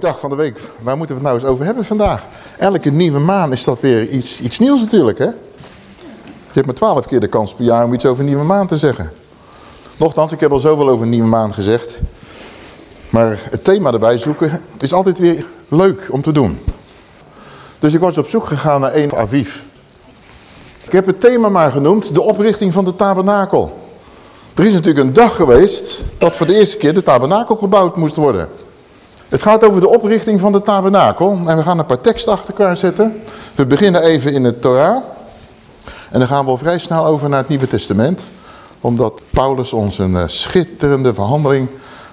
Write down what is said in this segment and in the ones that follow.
Dacht van de week, waar moeten we het nou eens over hebben vandaag? Elke nieuwe maan is dat weer iets, iets nieuws natuurlijk, hè? Je hebt maar twaalf keer de kans per jaar om iets over nieuwe maan te zeggen. Nochtans, ik heb al zoveel over nieuwe maan gezegd. Maar het thema erbij zoeken is altijd weer leuk om te doen. Dus ik was op zoek gegaan naar één Aviv. Ik heb het thema maar genoemd, de oprichting van de tabernakel. Er is natuurlijk een dag geweest dat voor de eerste keer de tabernakel gebouwd moest worden. Het gaat over de oprichting van de tabernakel. En we gaan een paar teksten achter elkaar zetten. We beginnen even in het Torah. En dan gaan we al vrij snel over naar het Nieuwe Testament. Omdat Paulus ons een eh, schitterende verhandeling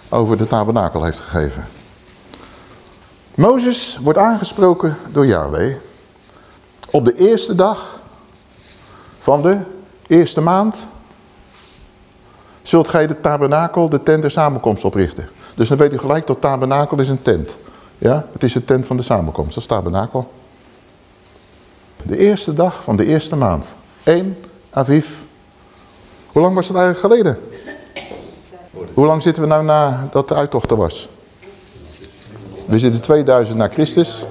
over de tabernakel heeft gegeven. Mozes wordt aangesproken door Yahweh. Op de eerste dag van de eerste maand zult gij de tabernakel, de tent der samenkomst oprichten. Dus dan weet u gelijk dat tabernakel is een tent. Ja, het is een tent van de samenkomst, dat is tabernakel. De eerste dag van de eerste maand. 1 Aviv. Hoe lang was het eigenlijk geleden? Hoe lang zitten we nou na dat de uittocht er was? We zitten 2000 na Christus.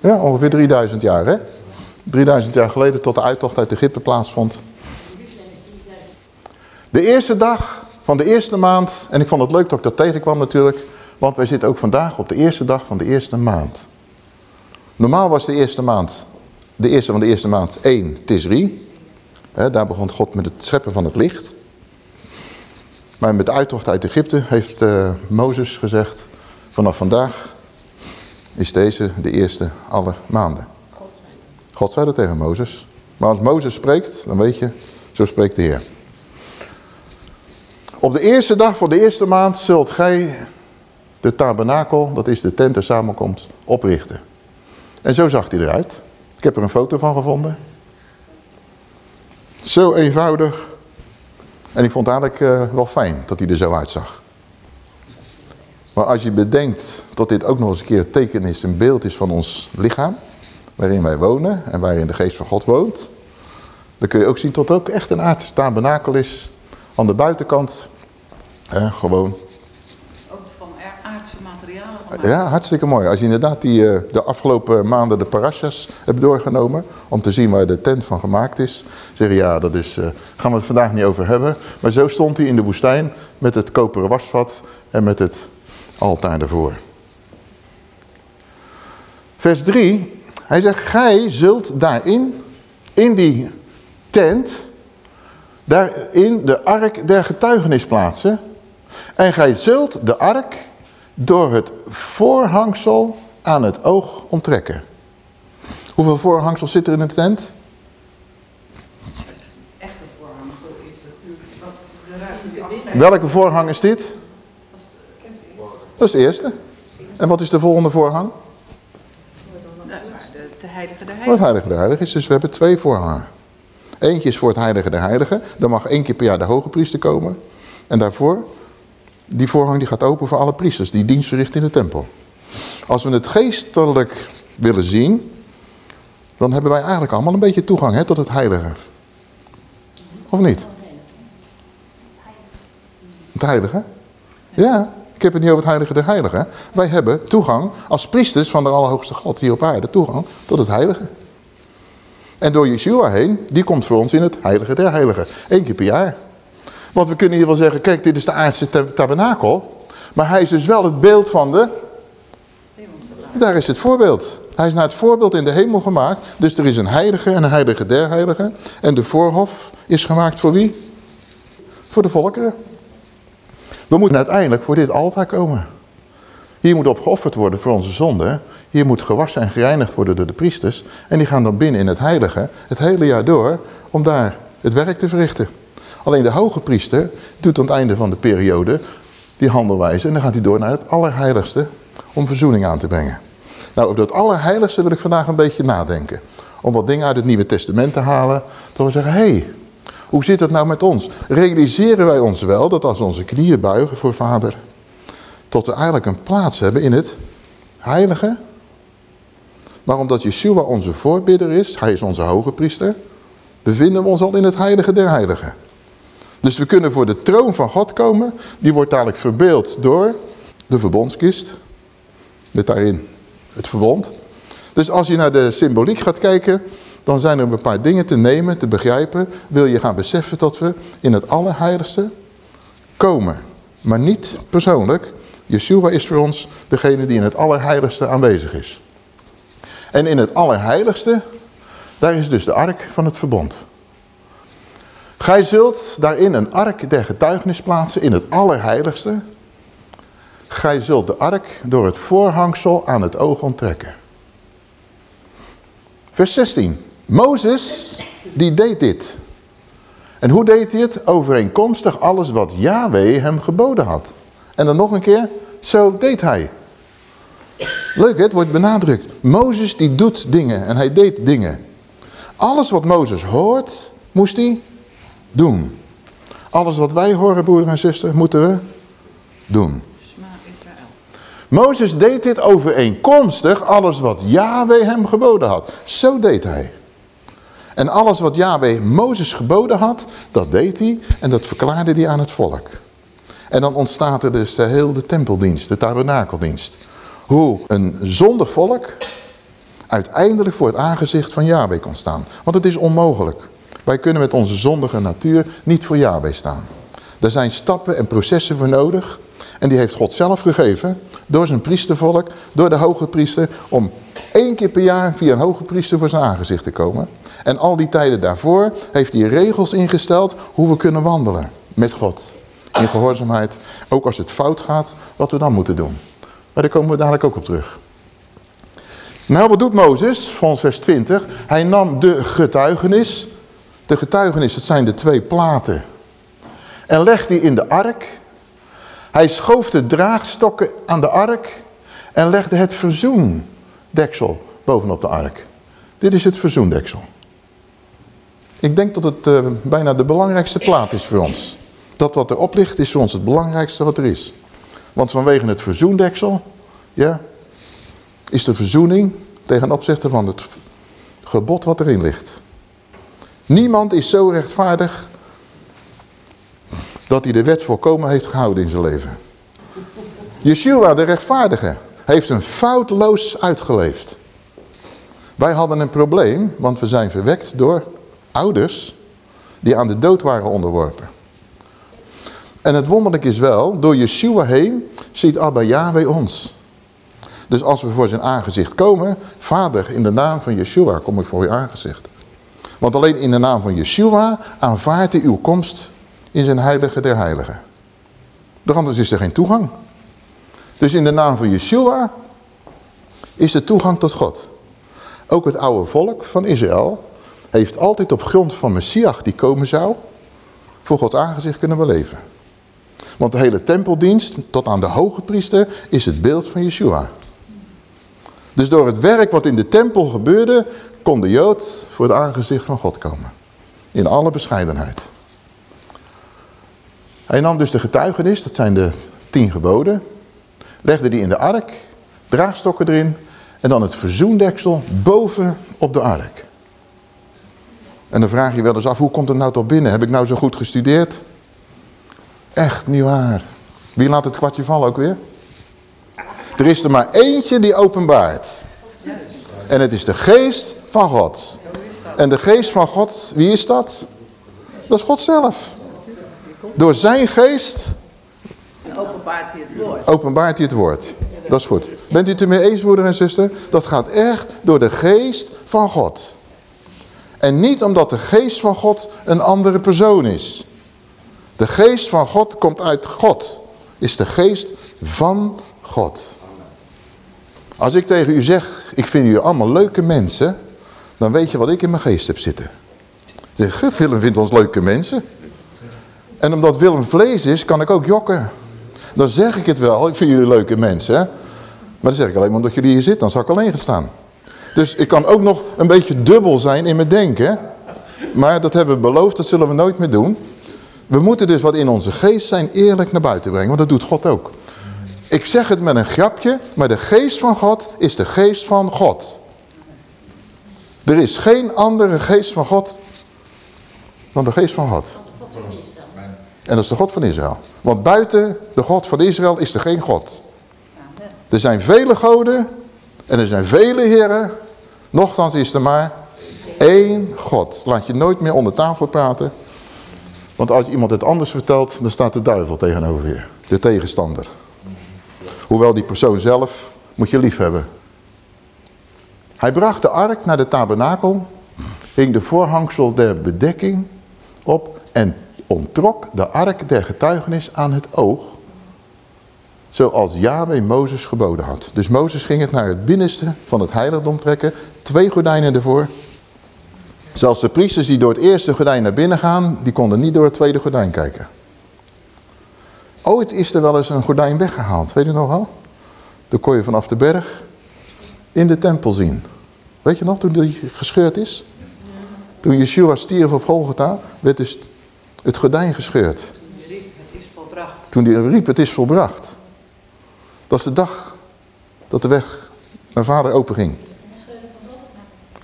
Ja, ongeveer 3000 jaar hè. 3000 jaar geleden tot de uittocht uit Egypte plaatsvond. De eerste dag van de eerste maand, en ik vond het leuk dat ik dat tegenkwam natuurlijk, want wij zitten ook vandaag op de eerste dag van de eerste maand. Normaal was de eerste maand, de eerste van de eerste maand 1 Tisri. daar begon God met het scheppen van het licht. Maar met de uittocht uit Egypte heeft uh, Mozes gezegd, vanaf vandaag is deze de eerste alle maanden. God zei dat tegen Mozes. Maar als Mozes spreekt, dan weet je, zo spreekt de Heer. Op de eerste dag van de eerste maand zult gij de tabernakel, dat is de tent der samenkomst, oprichten. En zo zag hij eruit. Ik heb er een foto van gevonden. Zo eenvoudig. En ik vond het eigenlijk uh, wel fijn dat hij er zo uitzag. Maar als je bedenkt dat dit ook nog eens een keer een teken is, een beeld is van ons lichaam, waarin wij wonen en waarin de geest van God woont, dan kun je ook zien dat het ook echt een aardse tabernakel is aan de buitenkant, hè, gewoon. Ook van aardse materialen gemaakt. Ja, hartstikke mooi. Als je inderdaad die, eh, de afgelopen maanden de parashas hebt doorgenomen, om te zien waar de tent van gemaakt is, zeg je ja, dat is, uh, gaan we het vandaag niet over hebben. Maar zo stond hij in de woestijn met het koperen wasvat en met het altaar ervoor. Vers 3, hij zegt, gij zult daarin, in die tent, daarin de ark der getuigenis plaatsen. En gij zult de ark door het voorhangsel aan het oog onttrekken. Hoeveel voorhangsel zit er in de tent? Echte voorhangsel is die Welke voorhang is dit? Dat is de eerste. En wat is de volgende voorhang? De, de heilige de heilige. Wat heilige de heilige is. Dus we hebben twee voorhangen. Eentje is voor het heilige der heiligen. Dan mag één keer per jaar de hoge priester komen. En daarvoor, die voorhang die gaat open voor alle priesters die dienst verrichten in de tempel. Als we het geestelijk willen zien, dan hebben wij eigenlijk allemaal een beetje toegang hè, tot het heilige. Of niet? Het heilige? Ja, ik heb het niet over het heilige der heiligen. Wij hebben toegang als priesters van de Allerhoogste God hier op aarde, toegang tot het heilige. En door Yeshua heen, die komt voor ons in het heilige der heiligen. Eén keer per jaar. Want we kunnen hier wel zeggen, kijk dit is de aardse tabernakel. Maar hij is dus wel het beeld van de... Daar is het voorbeeld. Hij is naar het voorbeeld in de hemel gemaakt. Dus er is een heilige en een heilige der heiligen. En de voorhof is gemaakt voor wie? Voor de volkeren. We moeten uiteindelijk voor dit altaar komen. Hier moet op geofferd worden voor onze zonde. Hier moet gewassen en gereinigd worden door de priesters. En die gaan dan binnen in het heilige het hele jaar door om daar het werk te verrichten. Alleen de hoge priester doet aan het einde van de periode die handelwijze. En dan gaat hij door naar het allerheiligste om verzoening aan te brengen. Nou, over dat allerheiligste wil ik vandaag een beetje nadenken. Om wat dingen uit het Nieuwe Testament te halen. Dat we zeggen, hé, hey, hoe zit het nou met ons? Realiseren wij ons wel dat als we onze knieën buigen voor vader tot we eigenlijk een plaats hebben in het heilige. Maar omdat Yeshua onze voorbidder is, hij is onze hoge priester, bevinden we ons al in het heilige der heiligen. Dus we kunnen voor de troon van God komen, die wordt dadelijk verbeeld door de verbondskist. Met daarin het verbond. Dus als je naar de symboliek gaat kijken, dan zijn er een paar dingen te nemen, te begrijpen. Wil je gaan beseffen dat we in het allerheiligste komen. Maar niet persoonlijk. Yeshua is voor ons degene die in het allerheiligste aanwezig is. En in het allerheiligste, daar is dus de ark van het verbond. Gij zult daarin een ark der getuigenis plaatsen in het allerheiligste. Gij zult de ark door het voorhangsel aan het oog onttrekken. Vers 16. Mozes, die deed dit. En hoe deed hij het? Overeenkomstig alles wat Yahweh hem geboden had. En dan nog een keer, zo deed hij. Leuk, het wordt benadrukt. Mozes die doet dingen en hij deed dingen. Alles wat Mozes hoort, moest hij doen. Alles wat wij horen, broeder en zuster, moeten we doen. Mozes deed dit overeenkomstig alles wat Yahweh hem geboden had. Zo deed hij. En alles wat Yahweh Mozes geboden had, dat deed hij en dat verklaarde hij aan het volk. En dan ontstaat er dus de hele tempeldienst, de tabernakeldienst. Hoe een zondig volk uiteindelijk voor het aangezicht van Yahweh kon staan. Want het is onmogelijk. Wij kunnen met onze zondige natuur niet voor Yahweh staan. Er zijn stappen en processen voor nodig. En die heeft God zelf gegeven door zijn priestervolk, door de hoge priester, om één keer per jaar via een hoge priester voor zijn aangezicht te komen. En al die tijden daarvoor heeft hij regels ingesteld hoe we kunnen wandelen met God. In gehoorzaamheid, ook als het fout gaat, wat we dan moeten doen. Maar daar komen we dadelijk ook op terug. Nou, wat doet Mozes? Volgens vers 20. Hij nam de getuigenis. De getuigenis, dat zijn de twee platen. En legde die in de ark. Hij schoof de draagstokken aan de ark. En legde het verzoendeksel bovenop de ark. Dit is het verzoendeksel. Ik denk dat het uh, bijna de belangrijkste plaat is voor ons. Dat wat erop ligt is voor ons het belangrijkste wat er is. Want vanwege het verzoendeksel, ja, is de verzoening tegen opzichte van het gebod wat erin ligt. Niemand is zo rechtvaardig dat hij de wet volkomen heeft gehouden in zijn leven. Yeshua, de rechtvaardige, heeft een foutloos uitgeleefd. Wij hadden een probleem, want we zijn verwekt door ouders die aan de dood waren onderworpen. En het wonderlijk is wel, door Yeshua heen ziet Abba Yahweh ons. Dus als we voor zijn aangezicht komen, vader in de naam van Yeshua kom ik voor uw aangezicht. Want alleen in de naam van Yeshua aanvaardt hij uw komst in zijn heilige der heiligen. Door anders is er geen toegang. Dus in de naam van Yeshua is de toegang tot God. Ook het oude volk van Israël heeft altijd op grond van Messias die komen zou, voor Gods aangezicht kunnen beleven. Want de hele tempeldienst tot aan de hoge priester is het beeld van Yeshua. Dus door het werk wat in de tempel gebeurde, kon de Jood voor het aangezicht van God komen. In alle bescheidenheid. Hij nam dus de getuigenis, dat zijn de tien geboden, legde die in de ark, draagstokken erin en dan het verzoendeksel boven op de ark. En dan vraag je wel eens af, hoe komt het nou tot binnen? Heb ik nou zo goed gestudeerd? Echt niet waar. Wie laat het kwartje vallen ook weer? Er is er maar eentje die openbaart. En het is de geest van God. En de geest van God, wie is dat? Dat is God zelf. Door zijn geest... openbaart hij het woord. Openbaart hij het woord. Dat is goed. Bent u het ermee eens, broeder en zuster? Dat gaat echt door de geest van God. En niet omdat de geest van God een andere persoon is. De geest van God komt uit God. Is de geest van God. Als ik tegen u zeg, ik vind u allemaal leuke mensen, dan weet je wat ik in mijn geest heb zitten. Zeg, Willem vindt ons leuke mensen. En omdat Willem vlees is, kan ik ook jokken. Dan zeg ik het wel, ik vind jullie leuke mensen. Maar dan zeg ik alleen maar omdat jullie hier zitten, dan zou ik alleen gaan staan. Dus ik kan ook nog een beetje dubbel zijn in mijn denken. Maar dat hebben we beloofd, dat zullen we nooit meer doen. We moeten dus wat in onze geest zijn eerlijk naar buiten brengen. Want dat doet God ook. Ik zeg het met een grapje, maar de geest van God is de geest van God. Er is geen andere geest van God dan de geest van God. En dat is de God van Israël. Want buiten de God van Israël is er geen God. Er zijn vele goden en er zijn vele heren. Nochtans is er maar één God. Laat je nooit meer onder tafel praten. Want als iemand het anders vertelt, dan staat de duivel tegenover je. De tegenstander. Hoewel die persoon zelf moet je lief hebben. Hij bracht de ark naar de tabernakel, hing de voorhangsel der bedekking op en ontrok de ark der getuigenis aan het oog, zoals Yahweh Mozes geboden had. Dus Mozes ging het naar het binnenste van het heiligdom trekken, twee gordijnen ervoor. Zelfs de priesters die door het eerste gordijn naar binnen gaan, die konden niet door het tweede gordijn kijken. Ooit is er wel eens een gordijn weggehaald, weet je nog wel? Dan kon je vanaf de berg in de tempel zien. Weet je nog, toen die gescheurd is? Toen Yeshua stierf op Golgotha, werd dus het gordijn gescheurd. Toen je riep, het is volbracht. Toen hij riep, het is volbracht. Dat is de dag dat de weg naar vader open ging.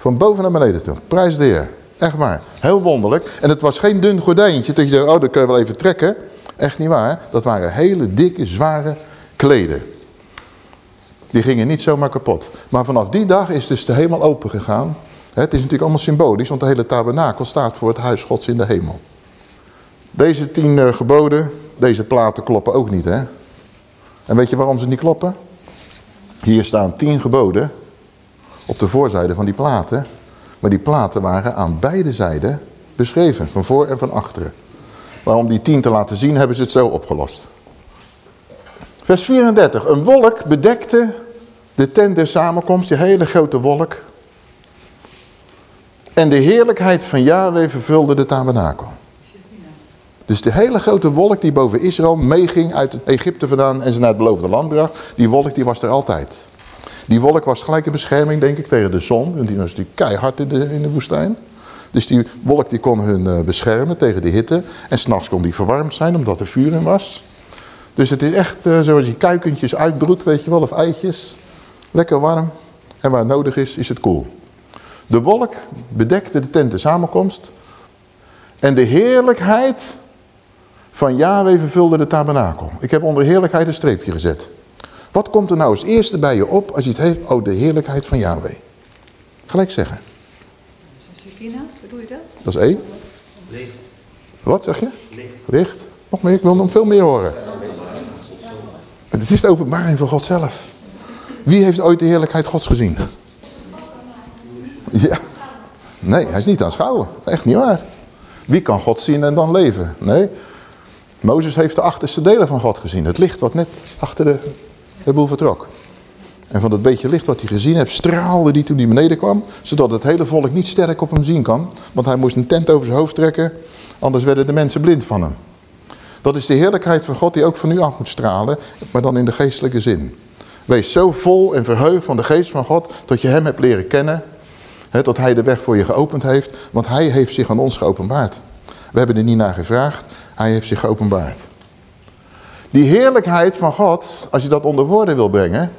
Van boven naar beneden toe. Prijs de Heer. Echt waar. Heel wonderlijk. En het was geen dun gordijntje dat je zegt, oh dat kun je wel even trekken. Echt niet waar. Dat waren hele dikke, zware kleden. Die gingen niet zomaar kapot. Maar vanaf die dag is dus de hemel open gegaan. Het is natuurlijk allemaal symbolisch, want de hele tabernakel staat voor het huis gods in de hemel. Deze tien uh, geboden, deze platen kloppen ook niet, hè? En weet je waarom ze niet kloppen? Hier staan tien geboden op de voorzijde van die platen. Maar die platen waren aan beide zijden beschreven, van voor en van achteren. Maar om die tien te laten zien, hebben ze het zo opgelost. Vers 34. Een wolk bedekte de tent der samenkomst, die hele grote wolk. En de heerlijkheid van Yahweh vervulde de tabernakel. Dus de hele grote wolk die boven Israël meeging uit Egypte vandaan en ze naar het beloofde land bracht, die wolk die was er altijd. Die wolk was gelijk een bescherming, denk ik, tegen de zon. Want die was natuurlijk keihard in de, in de woestijn. Dus die wolk die kon hun uh, beschermen tegen de hitte. En s'nachts kon die verwarmd zijn, omdat er vuur in was. Dus het is echt uh, zoals je kuikentjes uitbroedt, weet je wel, of eitjes. Lekker warm. En waar het nodig is, is het koel. De wolk bedekte de tent de samenkomst. En de heerlijkheid van Yahweh vervulde de tabernakel. Ik heb onder heerlijkheid een streepje gezet. Wat komt er nou als eerste bij je op als je het heeft over de heerlijkheid van Yahweh? Gelijk zeggen. Shekina, bedoel je dat? Dat is één. Licht. Wat zeg je? Licht. Licht. Nog meer, ik wil nog veel meer horen. Het is de openbaring van God zelf. Wie heeft ooit de heerlijkheid Gods gezien? Ja. Nee, hij is niet aanschouwen. Echt niet waar. Wie kan God zien en dan leven? Nee. Mozes heeft de achterste delen van God gezien. Het licht wat net achter de, de boel vertrok. En van dat beetje licht wat hij gezien heeft, straalde hij toen hij beneden kwam. Zodat het hele volk niet sterk op hem zien kan. Want hij moest een tent over zijn hoofd trekken. Anders werden de mensen blind van hem. Dat is de heerlijkheid van God die ook van u af moet stralen. Maar dan in de geestelijke zin. Wees zo vol en verheugd van de geest van God. Dat je hem hebt leren kennen. Dat hij de weg voor je geopend heeft. Want hij heeft zich aan ons geopenbaard. We hebben er niet naar gevraagd. Hij heeft zich geopenbaard. Die heerlijkheid van God, als je dat onder woorden wil brengen,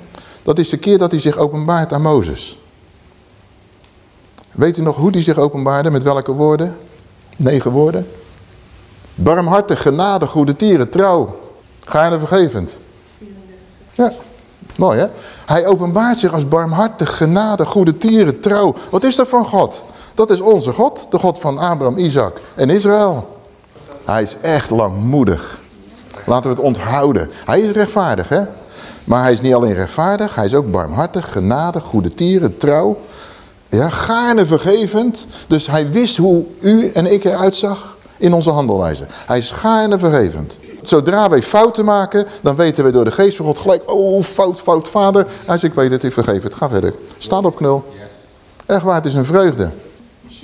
dat is de keer dat hij zich openbaart aan Mozes. Weet u nog hoe hij zich openbaarde, met welke woorden? Negen woorden. Barmhartig, genade, goede tieren, trouw, gaarne vergevend. Ja, mooi hè? Hij openbaart zich als barmhartig, genade, goede tieren, trouw. Wat is dat van God? Dat is onze God, de God van Abraham, Isaac en Israël. Hij is echt langmoedig. Laten we het onthouden. Hij is rechtvaardig, hè? Maar hij is niet alleen rechtvaardig, hij is ook barmhartig, genadig, goede tieren, trouw. Ja, gaarne vergevend. Dus hij wist hoe u en ik eruit zag in onze handelwijze. Hij is gaarne vergevend. Zodra wij fouten maken, dan weten we door de geest van God gelijk... Oh, fout, fout, vader. Hij zegt, ik weet het, ik vergeef het. Ga verder. Staat op knul. Echt waar, het is een vreugde. Als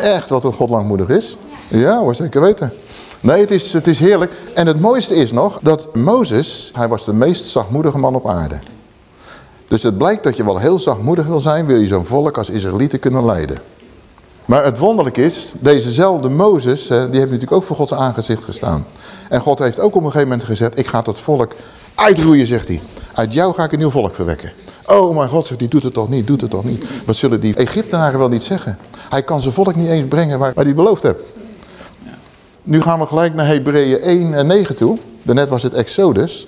Echt wat een God langmoedig is. Ja hoor, zeker weten. Nee, het is, het is heerlijk. En het mooiste is nog dat Mozes, hij was de meest zachtmoedige man op aarde. Dus het blijkt dat je wel heel zachtmoedig wil zijn, wil je zo'n volk als Israëlieten kunnen leiden. Maar het wonderlijk is, dezezelfde Mozes, die heeft natuurlijk ook voor Gods aangezicht gestaan. En God heeft ook op een gegeven moment gezegd, ik ga dat volk uitroeien, zegt hij. Uit jou ga ik een nieuw volk verwekken. Oh mijn God, zegt hij, doet het toch niet, doet het toch niet. Wat zullen die Egyptenaren wel niet zeggen? Hij kan zijn volk niet eens brengen waar, hij beloofd heeft. Nu gaan we gelijk naar Hebreeën 1 en 9 toe. Daarnet was het Exodus.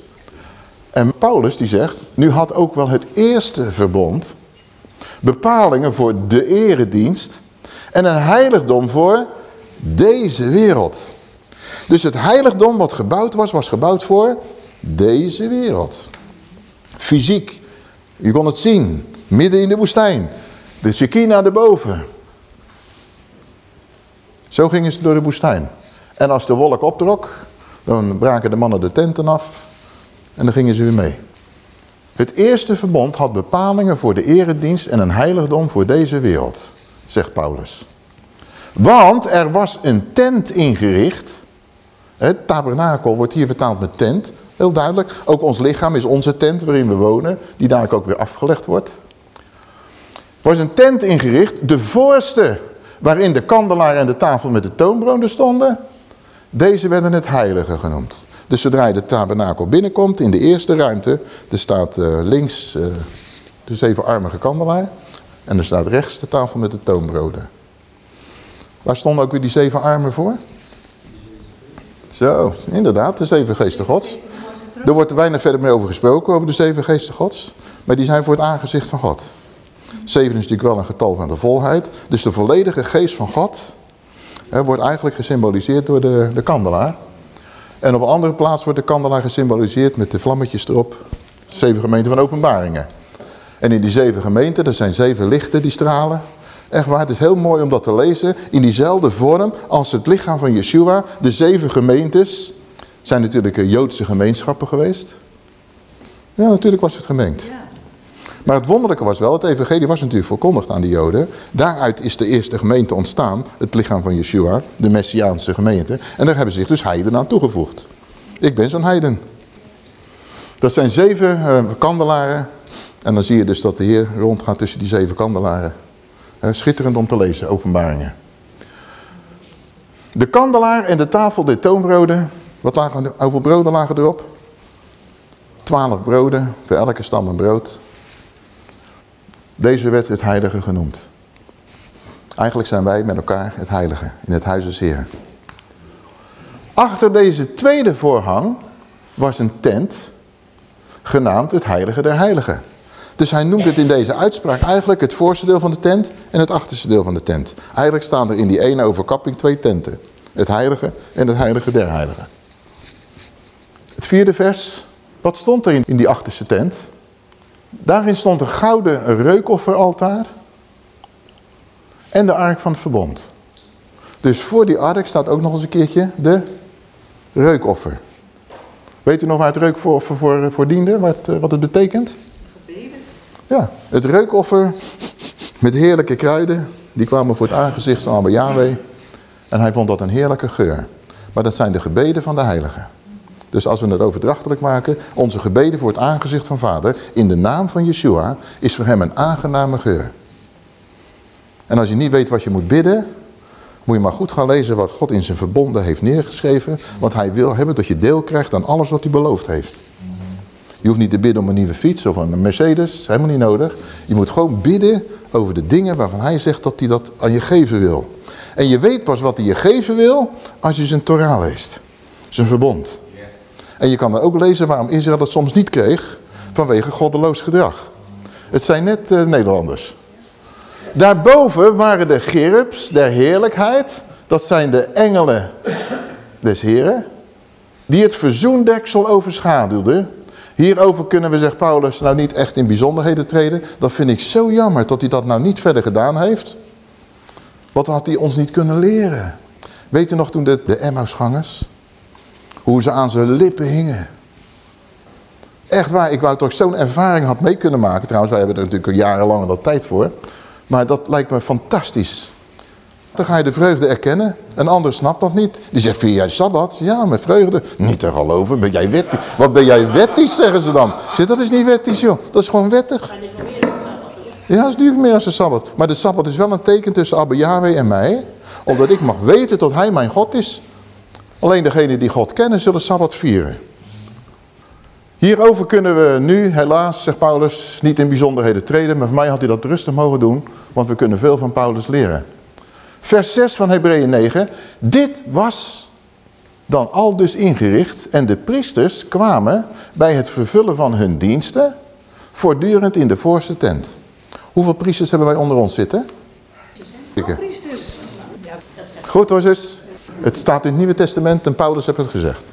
En Paulus die zegt, nu had ook wel het eerste verbond bepalingen voor de eredienst en een heiligdom voor deze wereld. Dus het heiligdom wat gebouwd was, was gebouwd voor deze wereld. Fysiek. Je kon het zien. Midden in de woestijn. De Shekinah erboven. Zo gingen ze door de woestijn. En als de wolk optrok, dan braken de mannen de tenten af. En dan gingen ze weer mee. Het eerste verbond had bepalingen voor de eredienst en een heiligdom voor deze wereld, zegt Paulus. Want er was een tent ingericht. Het tabernakel wordt hier vertaald met tent. Heel duidelijk. Ook ons lichaam is onze tent waarin we wonen. Die dadelijk ook weer afgelegd wordt. Er was een tent ingericht. De voorste waarin de kandelaar en de tafel met de toonbroden stonden. Deze werden het heilige genoemd. Dus zodra je de tabernakel binnenkomt in de eerste ruimte. Er staat uh, links uh, de zevenarmige kandelaar. En er staat rechts de tafel met de toonbroden. Waar stonden ook weer die zeven armen voor? Zo, inderdaad, de zeven geesten gods. Er wordt weinig verder mee over gesproken, over de zeven geesten gods. Maar die zijn voor het aangezicht van God. Zeven is natuurlijk wel een getal van de volheid. Dus de volledige geest van God wordt eigenlijk gesymboliseerd door de, de kandelaar. En op een andere plaats wordt de kandelaar gesymboliseerd met de vlammetjes erop. Zeven gemeenten van openbaringen. En in die zeven gemeenten, er zijn zeven lichten die stralen. Echt waar, het is heel mooi om dat te lezen. In diezelfde vorm als het lichaam van Yeshua. De zeven gemeentes zijn natuurlijk Joodse gemeenschappen geweest. Ja, natuurlijk was het gemengd. Maar het wonderlijke was wel, het evangelie was natuurlijk verkondigd aan de Joden. Daaruit is de eerste gemeente ontstaan, het lichaam van Yeshua, de Messiaanse gemeente. En daar hebben zich dus heiden aan toegevoegd. Ik ben zo'n heiden. Dat zijn zeven uh, kandelaren. En dan zie je dus dat de Heer rondgaat tussen die zeven kandelaren. Schitterend om te lezen, openbaringen. De kandelaar en de tafel de toonbroden. Wat lagen, hoeveel broden lagen erop? Twaalf broden, voor elke stam een brood. Deze werd het heilige genoemd. Eigenlijk zijn wij met elkaar het heilige in het huis des Heren. Achter deze tweede voorhang was een tent genaamd het heilige der heiligen. Dus hij noemt het in deze uitspraak eigenlijk het voorste deel van de tent en het achterste deel van de tent. Eigenlijk staan er in die ene overkapping twee tenten. Het heilige en het heilige der heiligen. Het vierde vers. Wat stond er in die achterste tent? Daarin stond een gouden reukofferaltaar en de ark van het verbond. Dus voor die ark staat ook nog eens een keertje de reukoffer. Weet u nog waar het reukoffer voor, voor diende, wat, eh, wat het betekent? Gebeden. Ja, het reukoffer met heerlijke kruiden, die kwamen voor het aangezicht van Abba Yahweh. En hij vond dat een heerlijke geur. Maar dat zijn de gebeden van de heiligen. Dus als we het overdrachtelijk maken, onze gebeden voor het aangezicht van vader, in de naam van Yeshua, is voor hem een aangename geur. En als je niet weet wat je moet bidden, moet je maar goed gaan lezen wat God in zijn verbonden heeft neergeschreven. Want hij wil hebben dat je deel krijgt aan alles wat hij beloofd heeft. Je hoeft niet te bidden om een nieuwe fiets of een Mercedes, helemaal niet nodig. Je moet gewoon bidden over de dingen waarvan hij zegt dat hij dat aan je geven wil. En je weet pas wat hij je geven wil als je zijn Torah leest. Zijn verbond. En je kan dan ook lezen waarom Israël het soms niet kreeg vanwege goddeloos gedrag. Het zijn net uh, Nederlanders. Daarboven waren de gerubs der heerlijkheid. Dat zijn de engelen des Heren. Die het verzoendeksel overschaduwden. Hierover kunnen we, zegt Paulus, nou niet echt in bijzonderheden treden. Dat vind ik zo jammer dat hij dat nou niet verder gedaan heeft. Wat had hij ons niet kunnen leren? Weet u nog toen de, de Emmausgangers hoe ze aan zijn lippen hingen. Echt waar, ik wou toch zo'n ervaring had mee kunnen maken. Trouwens, wij hebben er natuurlijk al jarenlang dat tijd voor. Maar dat lijkt me fantastisch. Dan ga je de vreugde erkennen. Een ander snapt dat niet. Die zegt, vind jij Sabbat? Ja, met vreugde. Niet te geloven. Ben jij wettig? Wat ben jij wettig, zeggen ze dan. Zeg, dat is niet wettig, joh. Dat is gewoon wettig. Ja, dat is niet meer als een Sabbat. Maar de Sabbat is wel een teken tussen Abba Yahweh en mij. Omdat ik mag weten dat hij mijn God is. Alleen degenen die God kennen zullen Sabbat vieren. Hierover kunnen we nu helaas, zegt Paulus, niet in bijzonderheden treden. Maar voor mij had hij dat rustig mogen doen, want we kunnen veel van Paulus leren. Vers 6 van Hebreeën 9. Dit was dan al dus ingericht en de priesters kwamen bij het vervullen van hun diensten voortdurend in de voorste tent. Hoeveel priesters hebben wij onder ons zitten? Priesters. Goed hoor zus. Het staat in het Nieuwe Testament en Paulus heeft het gezegd.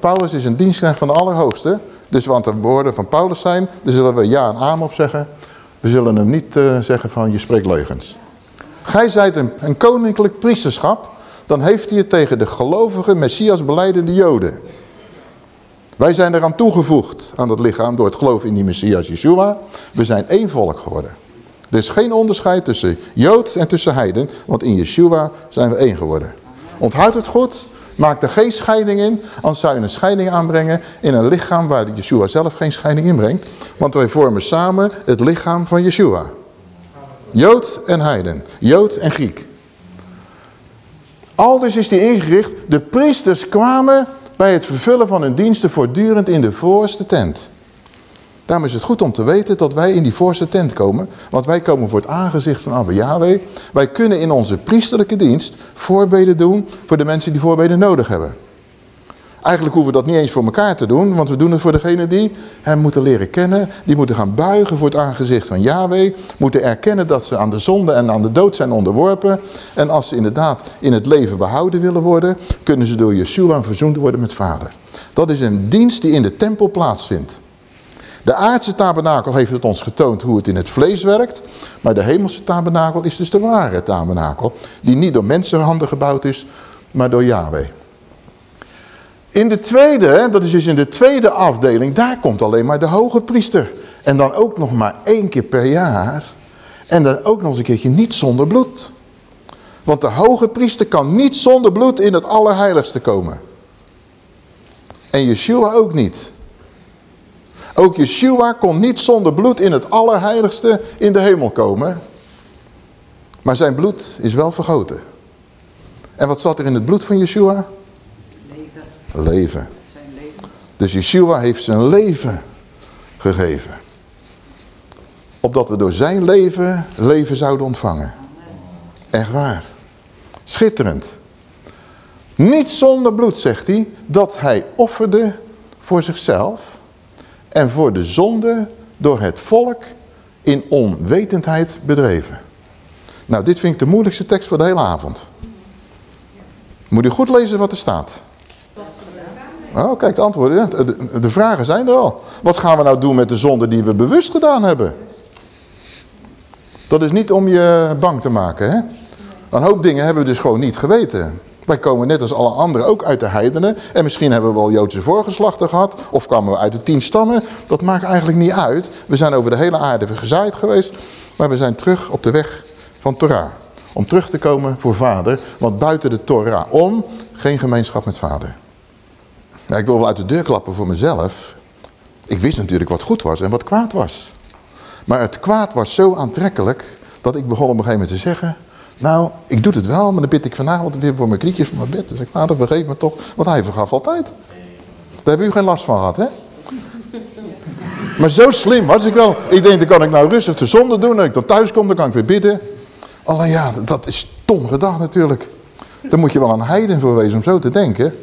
Paulus is een dienstknecht van de Allerhoogste. Dus want de woorden van Paulus zijn, daar zullen we ja en amen op zeggen. We zullen hem niet eh, zeggen van je spreekt leugens. Gij zijt een, een koninklijk priesterschap, dan heeft hij het tegen de gelovige Messias beleidende joden. Wij zijn eraan toegevoegd aan dat lichaam door het geloof in die Messias Yeshua. We zijn één volk geworden. Er is geen onderscheid tussen Jood en tussen heiden, want in Yeshua zijn we één geworden. Onthoud het goed, maak er geen scheiding in, anders zou je een scheiding aanbrengen in een lichaam waar Yeshua zelf geen scheiding inbrengt. Want wij vormen samen het lichaam van Yeshua. Jood en heiden, Jood en Griek. Aldus is die ingericht, de priesters kwamen bij het vervullen van hun diensten voortdurend in de voorste tent. Daarom is het goed om te weten dat wij in die voorste tent komen. Want wij komen voor het aangezicht van Abba Yahweh. Wij kunnen in onze priesterlijke dienst voorbeden doen voor de mensen die voorbeden nodig hebben. Eigenlijk hoeven we dat niet eens voor elkaar te doen, want we doen het voor degene die hem moeten leren kennen. Die moeten gaan buigen voor het aangezicht van Yahweh. Moeten erkennen dat ze aan de zonde en aan de dood zijn onderworpen. En als ze inderdaad in het leven behouden willen worden, kunnen ze door Yeshua verzoend worden met vader. Dat is een dienst die in de tempel plaatsvindt. De aardse tabernakel heeft het ons getoond hoe het in het vlees werkt. Maar de hemelse tabernakel is dus de ware tabernakel. Die niet door mensenhanden gebouwd is, maar door Yahweh. In de tweede, dat is dus in de tweede afdeling, daar komt alleen maar de hoge priester. En dan ook nog maar één keer per jaar. En dan ook nog eens een keertje niet zonder bloed. Want de hoge priester kan niet zonder bloed in het allerheiligste komen. En Yeshua ook niet. Ook Yeshua kon niet zonder bloed in het allerheiligste in de hemel komen. Maar zijn bloed is wel vergoten. En wat zat er in het bloed van Yeshua? leven. Leven. Zijn leven. Dus Yeshua heeft zijn leven gegeven. Opdat we door zijn leven leven zouden ontvangen. Echt waar. Schitterend. Niet zonder bloed, zegt hij, dat hij offerde voor zichzelf en voor de zonde door het volk in onwetendheid bedreven. Nou, dit vind ik de moeilijkste tekst voor de hele avond. Moet u goed lezen wat er staat. Oh, kijk, de antwoorden. De, de vragen zijn er al. Wat gaan we nou doen met de zonde die we bewust gedaan hebben? Dat is niet om je bang te maken, hè? Een hoop dingen hebben we dus gewoon niet geweten. Wij komen net als alle anderen ook uit de heidenen. En misschien hebben we wel Joodse voorgeslachten gehad. Of kwamen we uit de tien stammen. Dat maakt eigenlijk niet uit. We zijn over de hele aarde gezaaid geweest. Maar we zijn terug op de weg van Torah. Om terug te komen voor vader. Want buiten de Torah om, geen gemeenschap met vader. Ik wil wel uit de deur klappen voor mezelf. Ik wist natuurlijk wat goed was en wat kwaad was. Maar het kwaad was zo aantrekkelijk dat ik begon op een gegeven moment te zeggen... Nou, ik doe het wel, maar dan bid ik vanavond weer voor mijn kriekjes van mijn bed. Dus ik, vader, vergeet me toch, want hij vergaf altijd. Daar hebben u geen last van gehad, hè? Maar zo slim was ik wel. Ik denk, dan kan ik nou rustig de zonde doen. En ik dan thuis kom, dan kan ik weer bidden. Alleen ja, dat is stom gedacht natuurlijk. Daar moet je wel een heiden voor wezen om zo te denken.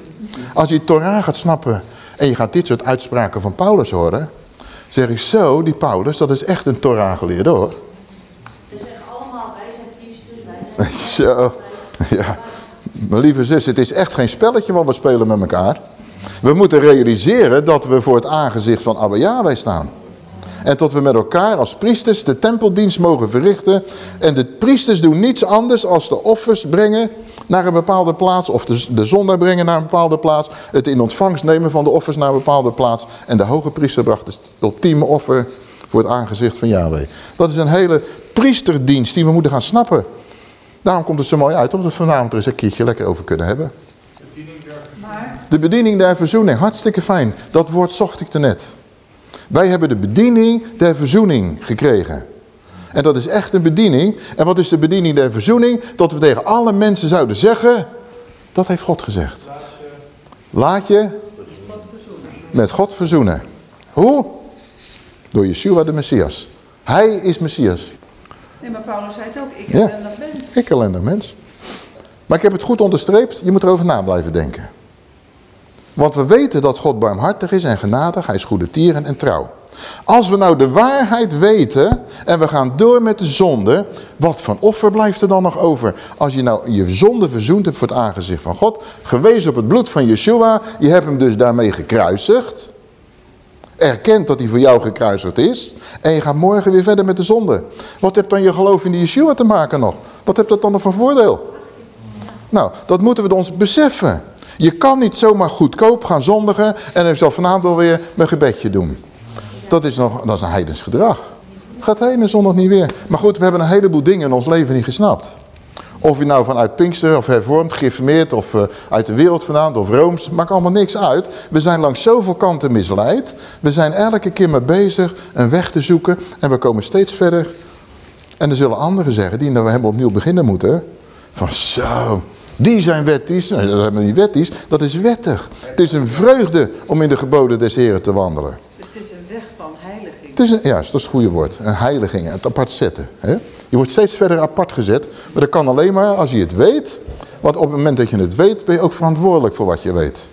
Als je Torah gaat snappen en je gaat dit soort uitspraken van Paulus horen... zeg ik zo, die Paulus, dat is echt een Torah geleerd hoor. We zeggen allemaal, wij zijn priesters, wij zijn... Zo, ja. Mijn lieve zus, het is echt geen spelletje wat we spelen met elkaar. We moeten realiseren dat we voor het aangezicht van Abba Yahweh staan. En dat we met elkaar als priesters de tempeldienst mogen verrichten. En de priesters doen niets anders als de offers brengen naar een bepaalde plaats. Of de, zonde brengen naar een bepaalde plaats. Het in ontvangst nemen van de offers naar een bepaalde plaats. En de hoge priester bracht het ultieme offer voor het aangezicht van Yahweh. Dat is een hele priesterdienst die we moeten gaan snappen. Daarom komt het zo mooi uit, omdat we vanavond er eens een keertje lekker over kunnen hebben. De bediening der verzoening, hartstikke fijn. Dat woord zocht ik net. Wij hebben de bediening der verzoening gekregen. En dat is echt een bediening. En wat is de bediening der verzoening? Dat we tegen alle mensen zouden zeggen, dat heeft God gezegd. Laat je met God verzoenen. Hoe? Door Yeshua de Messias. Hij is Messias. Nee, maar Paulus zei het ook, ik Ja. dat ben. Ik ellendig mens. Maar ik heb het goed onderstreept. Je moet erover na blijven denken. Want we weten dat God barmhartig is en genadig, hij is goede tieren en trouw. Als we nou de waarheid weten en we gaan door met de zonde, wat van offer blijft er dan nog over? Als je nou je zonde verzoend hebt voor het aangezicht van God, gewezen op het bloed van Yeshua, je hebt hem dus daarmee gekruisigd, erkent dat hij voor jou gekruisigd is en je gaat morgen weer verder met de zonde. Wat heeft dan je geloof in die Yeshua te maken nog? Wat heeft dat dan nog van voordeel? Nou, dat moeten we ons beseffen. Je kan niet zomaar goedkoop gaan zondigen en dan zal vanavond wel weer mijn gebedje doen. Dat is, nog, dat is een heidens gedrag. Gaat heen en zondag niet weer. Maar goed, we hebben een heleboel dingen in ons leven niet gesnapt. Of je nou vanuit Pinkster of hervormd, geïnformeerd of uh, uit de wereld vandaan of Rooms. Maakt allemaal niks uit. We zijn langs zoveel kanten misleid. We zijn elke keer maar bezig een weg te zoeken. En we komen steeds verder. En er zullen anderen zeggen die nou helemaal opnieuw beginnen moeten. Van zo, die zijn wetties. Nee, dat we niet wetties. Dat is wettig. Het is een vreugde om in de geboden des Heren te wandelen. Dus het is een weg van heiliging. Het is een, ja, dat is het goede woord. Een heiliging, het apart zetten. Hè? Je wordt steeds verder apart gezet. Maar dat kan alleen maar als je het weet. Want op het moment dat je het weet, ben je ook verantwoordelijk voor wat je weet.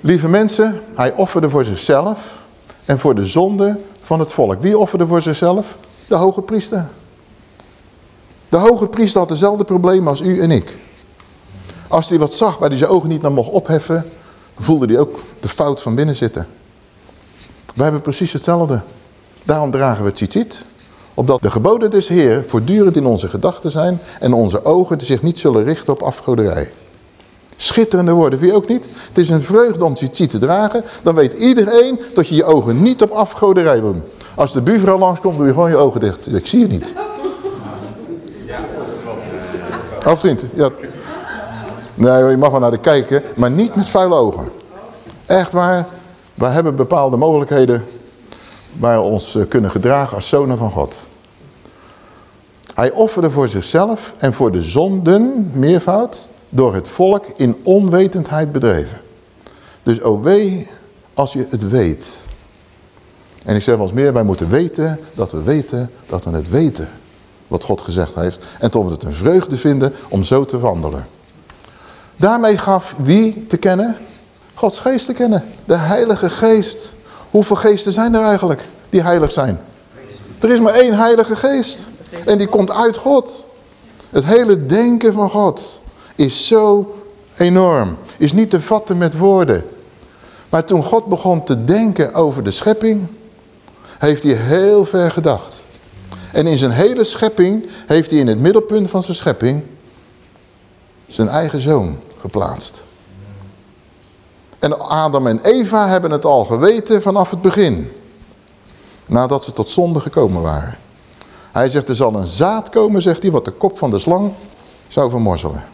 Lieve mensen, hij offerde voor zichzelf en voor de zonde van het volk. Wie offerde voor zichzelf? De hoge priester. De hoge priester had dezelfde problemen als u en ik. Als hij wat zag waar hij zijn ogen niet naar mocht opheffen, voelde hij ook de fout van binnen zitten. Wij hebben precies hetzelfde. Daarom dragen we tzitzit. Opdat de geboden des Heer voortdurend in onze gedachten zijn en onze ogen zich niet zullen richten op afgoderij. Schitterende woorden, je ook niet? Het is een vreugde om tzitzit te dragen. Dan weet iedereen dat je je ogen niet op afgoderij doet. Als de buurvrouw langskomt, doe je gewoon je ogen dicht. Ik zie je niet. Of niet? Ja. Nee, je mag wel naar de kijken, maar niet met vuile ogen. Echt waar, wij hebben bepaalde mogelijkheden waar we ons eh, kunnen gedragen als zonen van God. Hij offerde voor zichzelf en voor de zonden, meervoud, door het volk in onwetendheid bedreven. Dus o wee als je het weet. En ik zeg wel eens meer, wij moeten weten dat we weten dat we het weten. Wat God gezegd heeft. En tot we het een vreugde vinden om zo te wandelen. Daarmee gaf wie te kennen? Gods geest te kennen. De heilige geest. Hoeveel geesten zijn er eigenlijk die heilig zijn? Er is maar één heilige geest. En die komt uit God. Het hele denken van God is zo enorm. Is niet te vatten met woorden. Maar toen God begon te denken over de schepping, heeft hij heel ver gedacht. En in zijn hele schepping heeft hij in het middelpunt van zijn schepping zijn eigen zoon geplaatst. En Adam en Eva hebben het al geweten vanaf het begin. Nadat ze tot zonde gekomen waren. Hij zegt er zal een zaad komen, zegt hij, wat de kop van de slang zou vermorzelen.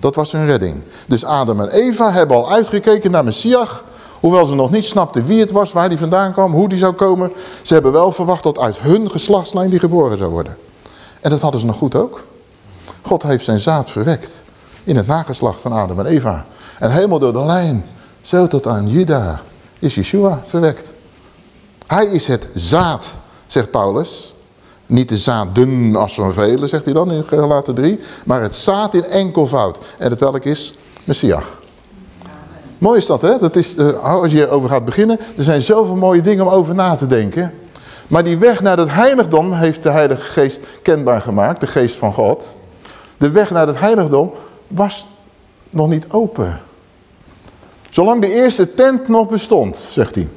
Dat was hun redding. Dus Adam en Eva hebben al uitgekeken naar Messias. Hoewel ze nog niet snapten wie het was, waar die vandaan kwam, hoe die zou komen. Ze hebben wel verwacht dat uit hun geslachtslijn die geboren zou worden. En dat hadden ze nog goed ook. God heeft zijn zaad verwekt in het nageslacht van Adam en Eva. En helemaal door de lijn, zo tot aan Juda, is Yeshua verwekt. Hij is het zaad, zegt Paulus. Niet de zaaden als van velen, zegt hij dan in Galaten 3. Maar het zaad in enkelvoud. En het welk is? Messias. Mooi is dat, hè? Dat is, uh, als je erover gaat beginnen, er zijn zoveel mooie dingen om over na te denken. Maar die weg naar het heiligdom heeft de Heilige Geest kenbaar gemaakt, de Geest van God. De weg naar het heiligdom was nog niet open. Zolang de eerste tent nog bestond, zegt hij.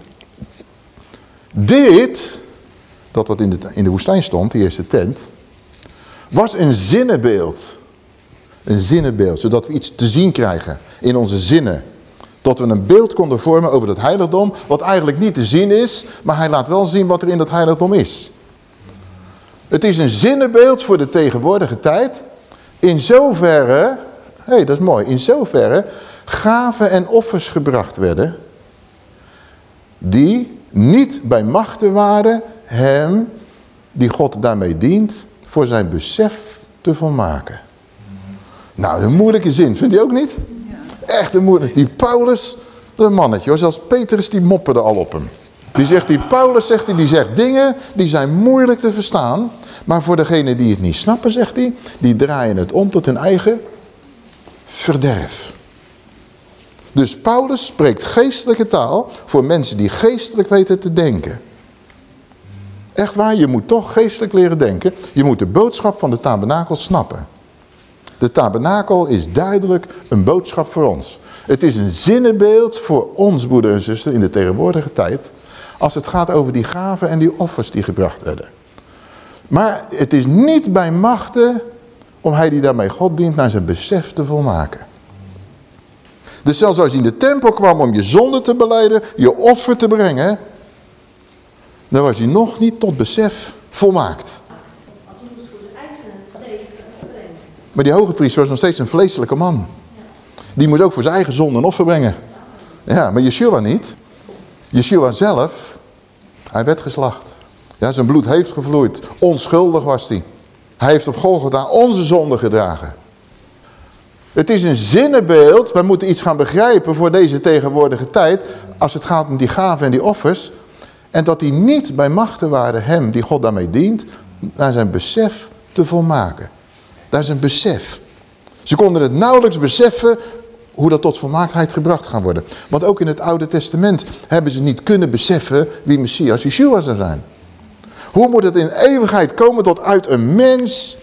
Dit, dat wat in de, in de woestijn stond, die eerste tent, was een zinnenbeeld. Een zinnenbeeld, zodat we iets te zien krijgen in onze zinnen. Dat we een beeld konden vormen over het heiligdom, wat eigenlijk niet te zien is, maar hij laat wel zien wat er in dat heiligdom is. Het is een zinnenbeeld voor de tegenwoordige tijd, in zoverre, hé hey, dat is mooi, in zoverre gaven en offers gebracht werden, die niet bij machten waren hem, die God daarmee dient, voor zijn besef te volmaken. Nou, een moeilijke zin, vindt u ook niet? Echt een moeilijke. Die Paulus, een mannetje hoor, zelfs Petrus die mopperde al op hem. Die zegt, die Paulus zegt hij, die zegt dingen die zijn moeilijk te verstaan. Maar voor degenen die het niet snappen, zegt hij, die draaien het om tot hun eigen verderf. Dus Paulus spreekt geestelijke taal voor mensen die geestelijk weten te denken. Echt waar, je moet toch geestelijk leren denken. Je moet de boodschap van de tabernakel snappen. De tabernakel is duidelijk een boodschap voor ons. Het is een zinnenbeeld voor ons, broeder en zuster, in de tegenwoordige tijd. Als het gaat over die gaven en die offers die gebracht werden. Maar het is niet bij machten om hij die daarmee God dient naar zijn besef te volmaken. Dus zelfs als je in de tempel kwam om je zonde te beleiden, je offer te brengen, dan was hij nog niet tot besef volmaakt. Hij moest. Maar die hoge priester was nog steeds een vleeselijke man. Die moet ook voor zijn eigen zonde een offer brengen. Ja, maar Yeshua niet. Yeshua zelf, hij werd geslacht. Ja, zijn bloed heeft gevloeid. Onschuldig was hij. Hij heeft op Golgotha onze zonde gedragen. Het is een zinnenbeeld. We moeten iets gaan begrijpen voor deze tegenwoordige tijd. Als het gaat om die gaven en die offers. En dat die niet bij machten waren hem, die God daarmee dient, naar zijn besef te volmaken. Dat is een besef. Ze konden het nauwelijks beseffen hoe dat tot volmaaktheid gebracht gaan worden. Want ook in het Oude Testament hebben ze niet kunnen beseffen wie Messias Yeshua zou zijn. Hoe moet het in eeuwigheid komen tot uit een mens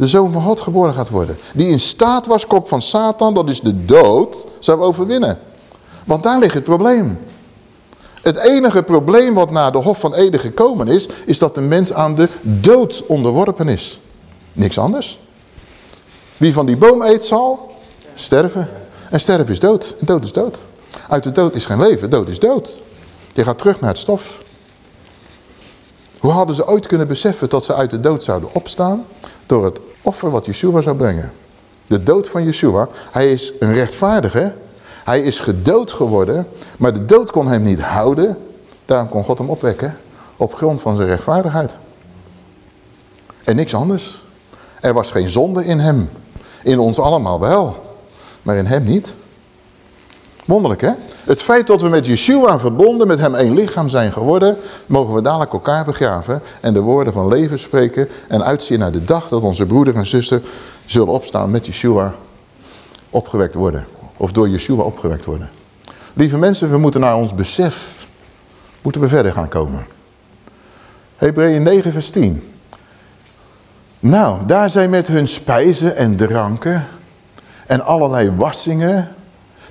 de Zoon van God geboren gaat worden. Die in staat was kop van Satan, dat is de dood, zou overwinnen. Want daar ligt het probleem. Het enige probleem wat naar de Hof van Ede gekomen is, is dat de mens aan de dood onderworpen is. Niks anders. Wie van die boom eet zal sterven. En sterven is dood. En dood is dood. Uit de dood is geen leven, dood is dood. Je gaat terug naar het stof. Hoe hadden ze ooit kunnen beseffen dat ze uit de dood zouden opstaan? Door het offer wat Yeshua zou brengen. De dood van Yeshua. Hij is een rechtvaardige. Hij is gedood geworden. Maar de dood kon hem niet houden. Daarom kon God hem opwekken. Op grond van zijn rechtvaardigheid. En niks anders. Er was geen zonde in hem. In ons allemaal wel. Maar in hem niet. Wonderlijk hè? Het feit dat we met Yeshua verbonden, met hem één lichaam zijn geworden, mogen we dadelijk elkaar begraven en de woorden van leven spreken en uitzien naar de dag dat onze broeder en zuster zullen opstaan met Yeshua opgewekt worden. Of door Yeshua opgewekt worden. Lieve mensen, we moeten naar ons besef, moeten we verder gaan komen. Hebreeën 9 vers 10. Nou, daar zijn met hun spijzen en dranken en allerlei wassingen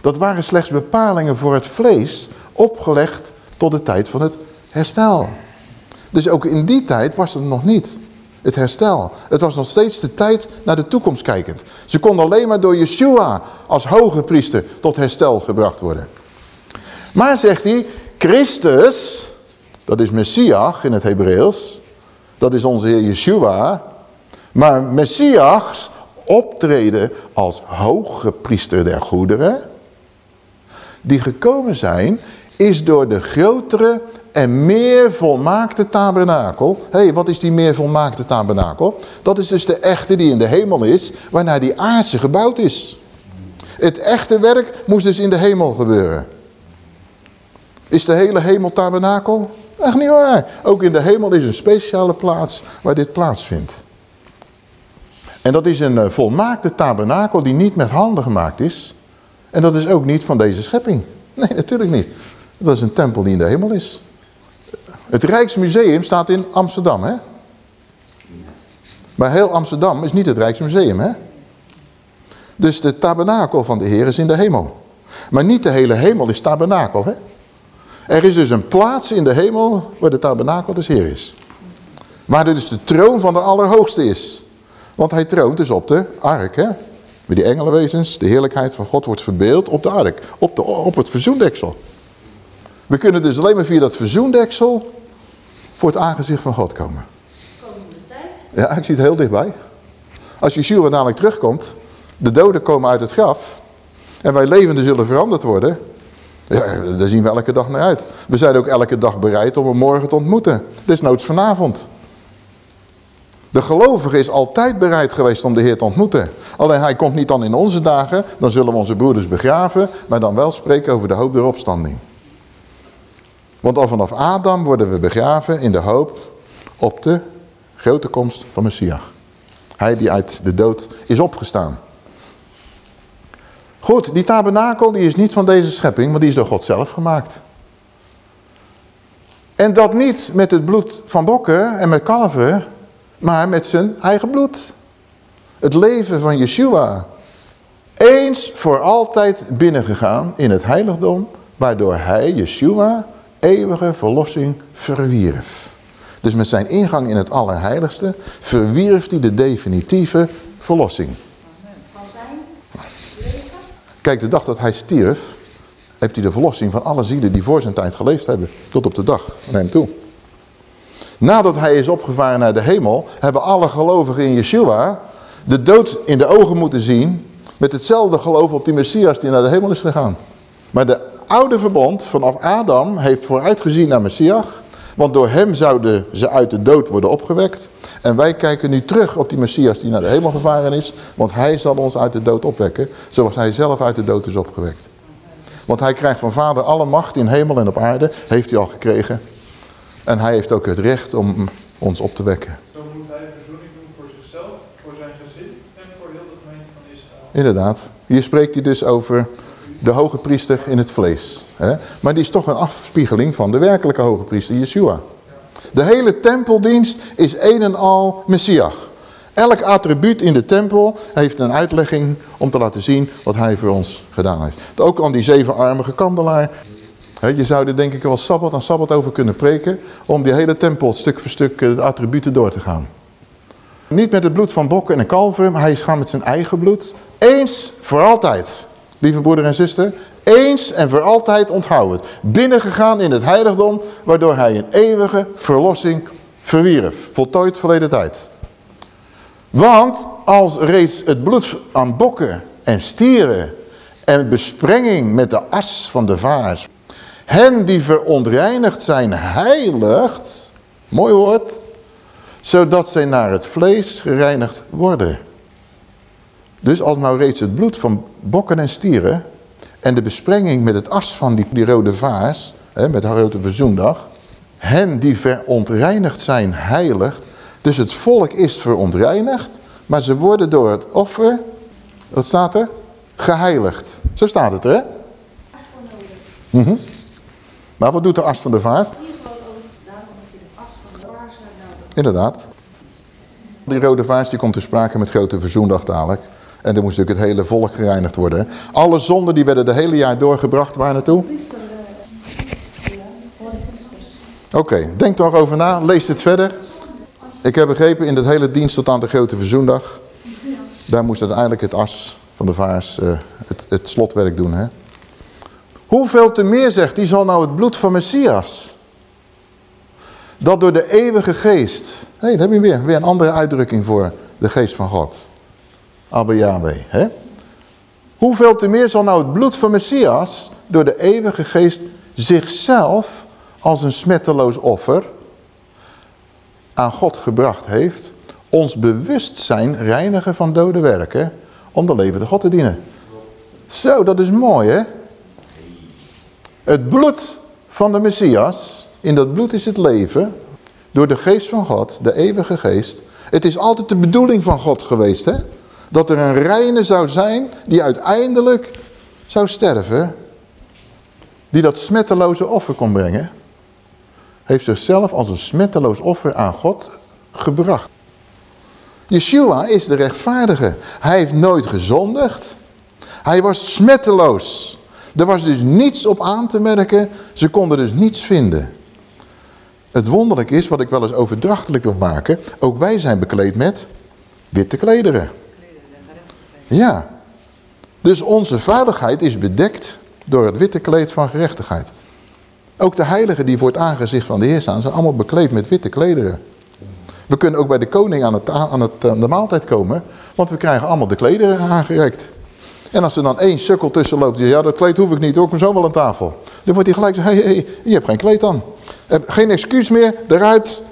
dat waren slechts bepalingen voor het vlees, opgelegd tot de tijd van het herstel. Dus ook in die tijd was het nog niet het herstel. Het was nog steeds de tijd naar de toekomst kijkend. Ze konden alleen maar door Yeshua als hoge priester tot herstel gebracht worden. Maar zegt hij, Christus, dat is Messias in het Hebreeuws, dat is onze Heer Yeshua, maar Messias optreden als hoge priester der goederen, die gekomen zijn, is door de grotere en meer volmaakte tabernakel. Hé, hey, wat is die meer volmaakte tabernakel? Dat is dus de echte die in de hemel is, waarna die aardse gebouwd is. Het echte werk moest dus in de hemel gebeuren. Is de hele hemel tabernakel? Echt niet waar. Ook in de hemel is een speciale plaats waar dit plaatsvindt. En dat is een eh, volmaakte tabernakel die niet met handen gemaakt is, en dat is ook niet van deze schepping. Nee, natuurlijk niet. Dat is een tempel die in de hemel is. Het Rijksmuseum staat in Amsterdam, hè? Maar heel Amsterdam is niet het Rijksmuseum, hè? Dus de tabernakel van de Heer is in de hemel. Maar niet de hele hemel is tabernakel, hè? Er is dus een plaats in de hemel waar de tabernakel des Heer is. Waar dus de troon van de Allerhoogste is. Want hij troont dus op de ark, hè? Met die engelenwezens, de heerlijkheid van God wordt verbeeld op de ark, op, de, op het verzoendeksel. We kunnen dus alleen maar via dat verzoendeksel voor het aangezicht van God komen. Komende tijd. Ja, ik zie het heel dichtbij. Als Yeshua dadelijk terugkomt, de doden komen uit het graf en wij levenden zullen veranderd worden. Ja, daar zien we elke dag naar uit. We zijn ook elke dag bereid om hem morgen te ontmoeten. Desnoods vanavond. De gelovige is altijd bereid geweest om de Heer te ontmoeten. Alleen hij komt niet dan in onze dagen, dan zullen we onze broeders begraven, maar dan wel spreken over de hoop der opstanding. Want al vanaf Adam worden we begraven in de hoop op de grote komst van Messias. Hij die uit de dood is opgestaan. Goed, die tabernakel die is niet van deze schepping, maar die is door God zelf gemaakt. En dat niet met het bloed van bokken en met kalveren, maar met zijn eigen bloed. Het leven van Yeshua. Eens voor altijd binnengegaan in het heiligdom, waardoor hij, Yeshua, eeuwige verlossing verwierf. Dus met zijn ingang in het Allerheiligste verwierf hij de definitieve verlossing. Kijk, de dag dat hij stierf, heeft hij de verlossing van alle zielen die voor zijn tijd geleefd hebben. Tot op de dag naar hem toe. Nadat hij is opgevaren naar de hemel, hebben alle gelovigen in Yeshua de dood in de ogen moeten zien. Met hetzelfde geloof op die Messias die naar de hemel is gegaan. Maar de oude verbond vanaf Adam heeft vooruitgezien naar Messias. Want door hem zouden ze uit de dood worden opgewekt. En wij kijken nu terug op die Messias die naar de hemel gevaren is. Want hij zal ons uit de dood opwekken. Zoals hij zelf uit de dood is opgewekt. Want hij krijgt van vader alle macht in hemel en op aarde. Heeft hij al gekregen. En hij heeft ook het recht om ons op te wekken. Zo moet hij verzoening doen voor zichzelf, voor zijn gezin en voor heel de gemeente van Israël. Inderdaad. Hier spreekt hij dus over de hoge priester in het vlees. Hè? Maar die is toch een afspiegeling van de werkelijke hoge priester, Yeshua. De hele tempeldienst is een en al Messias. Elk attribuut in de tempel heeft een uitlegging om te laten zien wat hij voor ons gedaan heeft. Ook aan die zevenarmige kandelaar. Je zou er denk ik wel sabbat aan sabbat over kunnen preken. Om die hele tempel stuk voor stuk eh, de attributen door te gaan. Niet met het bloed van bokken en kalveren, maar hij is gaan met zijn eigen bloed. Eens voor altijd. Lieve broeder en zuster, eens en voor altijd onthoud het. Binnengegaan in het heiligdom, waardoor hij een eeuwige verlossing verwierf. Voltooid verleden tijd. Want als reeds het bloed aan bokken en stieren en besprenging met de as van de vaars, hen die verontreinigd zijn heiligt, mooi woord, zodat zij naar het vlees gereinigd worden. Dus als nou reeds het bloed van bokken en stieren en de besprenging met het as van die, die rode vaas, hè, met de grote verzoendag, hen die verontreinigd zijn heiligt, dus het volk is verontreinigd, maar ze worden door het offer, wat staat er? Geheiligd. Zo staat het, hè? Mhm. Maar wat doet de as van de vaart? Hier gewoon ook, daarom heb je de as van de oorzaak nodig. Inderdaad. Die rode vaas die komt te sprake met grote verzoendag dadelijk. En dan moest natuurlijk het hele volk gereinigd worden. Alle zonden die werden de hele jaar doorgebracht waar naartoe? Eh. Oké, denk er nog over na. Lees het verder. Ik heb begrepen in het hele dienst tot aan de grote verzoendag. Daar moest uiteindelijk het as van de vaars eh, het, het slotwerk doen. Hè? Hoeveel te meer zegt, die zal nou het bloed van Messias. Dat door de eeuwige geest. Hé, hey, daar heb je weer, weer een andere uitdrukking voor de geest van God. Abba Yahweh. Hè? Hoeveel te meer zal nou het bloed van Messias door de eeuwige geest zichzelf als een smetteloos offer aan God gebracht heeft, ons bewustzijn reinigen van dode werken om de levende God te dienen. Zo, dat is mooi hè. Het bloed van de Messias, in dat bloed is het leven, door de geest van God, de eeuwige geest. Het is altijd de bedoeling van God geweest hè. Dat er een reine zou zijn die uiteindelijk zou sterven. Die dat smetteloze offer kon brengen. Heeft zichzelf als een smetteloos offer aan God gebracht. Yeshua is de rechtvaardige. Hij heeft nooit gezondigd. Hij was smetteloos. Er was dus niets op aan te merken. Ze konden dus niets vinden. Het wonderlijk is, wat ik wel eens overdrachtelijk wil maken. Ook wij zijn bekleed met witte klederen. Ja. Dus onze veiligheid is bedekt door het witte kleed van gerechtigheid. Ook de heiligen die voor het aangezicht van de Heer staan, zijn allemaal bekleed met witte klederen. We kunnen ook bij de koning aan, het, aan, het, aan de maaltijd komen, want we krijgen allemaal de klederen aangereikt. En als er dan één sukkel tussen loopt, die zegt, ja dat kleed hoef ik niet, hoor, ik ben zo wel aan tafel. Dan wordt hij gelijk hé, hey, hey, je hebt geen kleed aan. Geen excuus meer, eruit.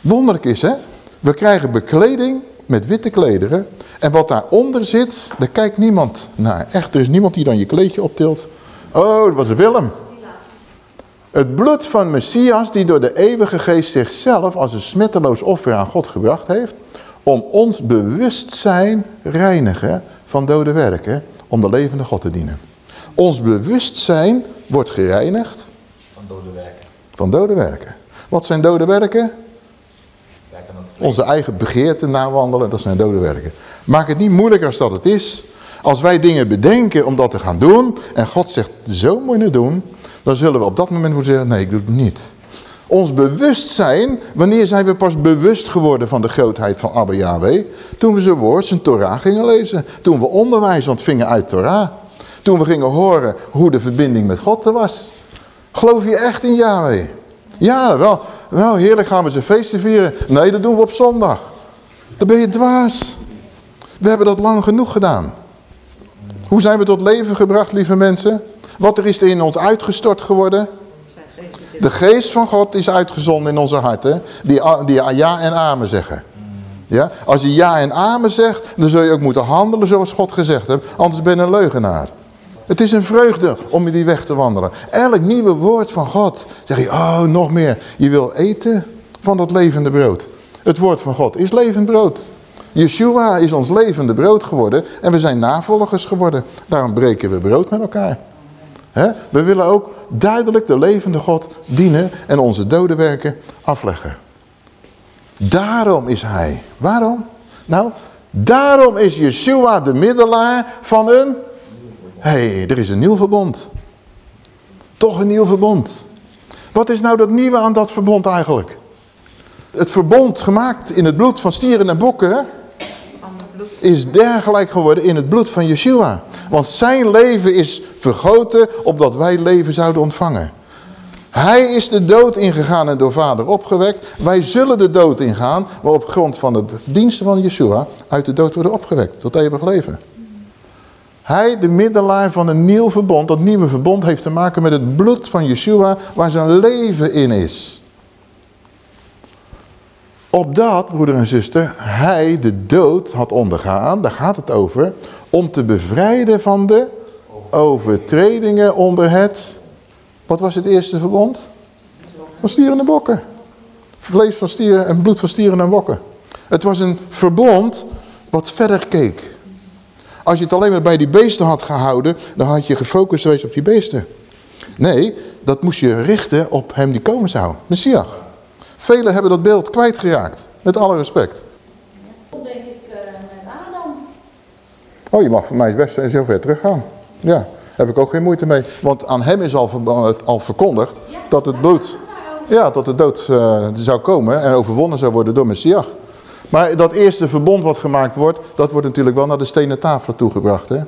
Wonderlijk is hè, we krijgen bekleding met witte klederen. En wat daaronder zit, daar kijkt niemand naar. Echt, er is niemand die dan je kleedje optilt. Oh, dat was Willem. Het bloed van Messias die door de eeuwige geest zichzelf als een smetteloos offer aan God gebracht heeft. Om ons bewustzijn reinigen van dode werken. om de levende God te dienen. Ons bewustzijn wordt gereinigd Van dode werken. van dode werken. Wat zijn dode werken? Onze eigen begeerten nawandelen, dat zijn dode werken. Maak het niet moeilijker als dat het is. Als wij dingen bedenken om dat te gaan doen, en God zegt, zo moet je het doen, dan zullen we op dat moment moeten zeggen, nee, ik doe het niet. Ons bewustzijn, wanneer zijn we pas bewust geworden van de grootheid van Abba Yahweh? Toen we zijn woord, zijn Torah gingen lezen. Toen we onderwijs ontvingen uit Torah. Toen we gingen horen hoe de verbinding met God er was. Geloof je echt in Yahweh? Ja, wel. Nou, heerlijk gaan we zijn feesten vieren. Nee, dat doen we op zondag. Dan ben je dwaas. We hebben dat lang genoeg gedaan. Hoe zijn we tot leven gebracht, lieve mensen? Wat er is er in ons uitgestort geworden? Zijn geest is in De geest van God is uitgezonden in onze harten. Die, die ja en amen zeggen. Ja? Als je ja en amen zegt, dan zul je ook moeten handelen zoals God gezegd heeft. Anders ben je een leugenaar. Het is een vreugde om in die weg te wandelen. Elk nieuwe woord van God. Zeg je, oh nog meer. Je wil eten van dat levende brood. Het woord van God is levend brood. Yeshua is ons levende brood geworden. En we zijn navolgers geworden. Daarom breken we brood met elkaar. We willen ook duidelijk de levende God dienen en onze dode werken afleggen. Daarom is hij. Waarom? Nou, daarom is Yeshua de middelaar van een... Hé, hey, er is een nieuw verbond. Toch een nieuw verbond. Wat is nou dat nieuwe aan dat verbond eigenlijk? Het verbond gemaakt in het bloed van stieren en bokken is dergelijk geworden in het bloed van Yeshua. Want zijn leven is vergoten opdat wij leven zouden ontvangen. Hij is de dood ingegaan en door vader opgewekt. Wij zullen de dood ingaan, maar op grond van de verdiensten van Yeshua uit de dood worden opgewekt tot eeuwig leven. Hij, de middelaar van een nieuw verbond. Dat nieuwe verbond heeft te maken met het bloed van Yeshua waar zijn leven in is. Opdat, broeder en zuster, hij de dood had ondergaan, daar gaat het over, om te bevrijden van de overtredingen onder het, wat was het eerste verbond? Van stieren en bokken. Vlees van stieren en bloed van stieren en bokken. Het was een verbond wat verder keek. Als je het alleen maar bij die beesten had gehouden, dan had je gefocust geweest op die beesten. Nee, dat moest je richten op hem die komen zou, Messias. Velen hebben dat beeld kwijtgeraakt, met alle respect. denk ik eh, met Adam. Oh, je mag van mij best zo ver teruggaan. Ja, daar heb ik ook geen moeite mee. Want aan hem is al, ver- al verkondigd dat het bloed, ja, dat de dood eh, zou komen en overwonnen zou worden door Messias. Maar dat eerste verbond wat gemaakt wordt, dat wordt natuurlijk wel naar de stenen tafelen toegebracht. Hè?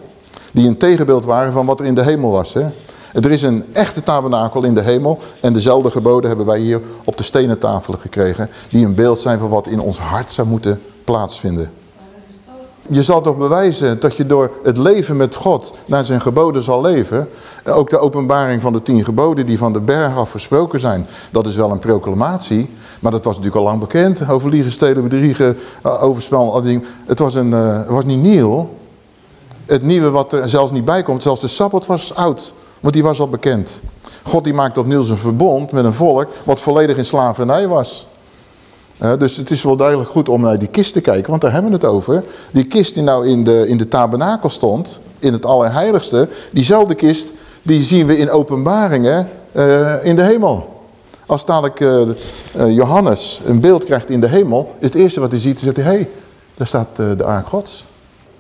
Die een tegenbeeld waren van wat er in de hemel was. Hè? Er is een echte tabernakel in de hemel en dezelfde geboden hebben wij hier op de stenen tafelen gekregen. Die een beeld zijn van wat in ons hart zou moeten plaatsvinden. Je zal toch bewijzen dat je door het leven met God naar zijn geboden zal leven. Ook de openbaring van de tien geboden die van de berg af versproken zijn. Dat is wel een proclamatie. Maar dat was natuurlijk al lang bekend. Over liegen, stelen, bedriegen, eh, overspel. Het was, een, het was niet nieuw. Het nieuwe wat er zelfs niet bij komt. Zelfs de Sabbat was oud. Want die was al bekend. God die maakt opnieuw zijn verbond met een volk wat volledig in slavernij was. Eh, dus het is wel duidelijk goed om naar die kist te kijken, want daar hebben we het over. Die kist die nou in de, in de tabernakel stond, in het Allerheiligste, diezelfde kist, die zien we in openbaringen eh, in de hemel. Als dadelijk eh, Johannes een beeld krijgt in de hemel, het eerste wat hij ziet, zegt hij, hé, hey, daar staat de ark gods.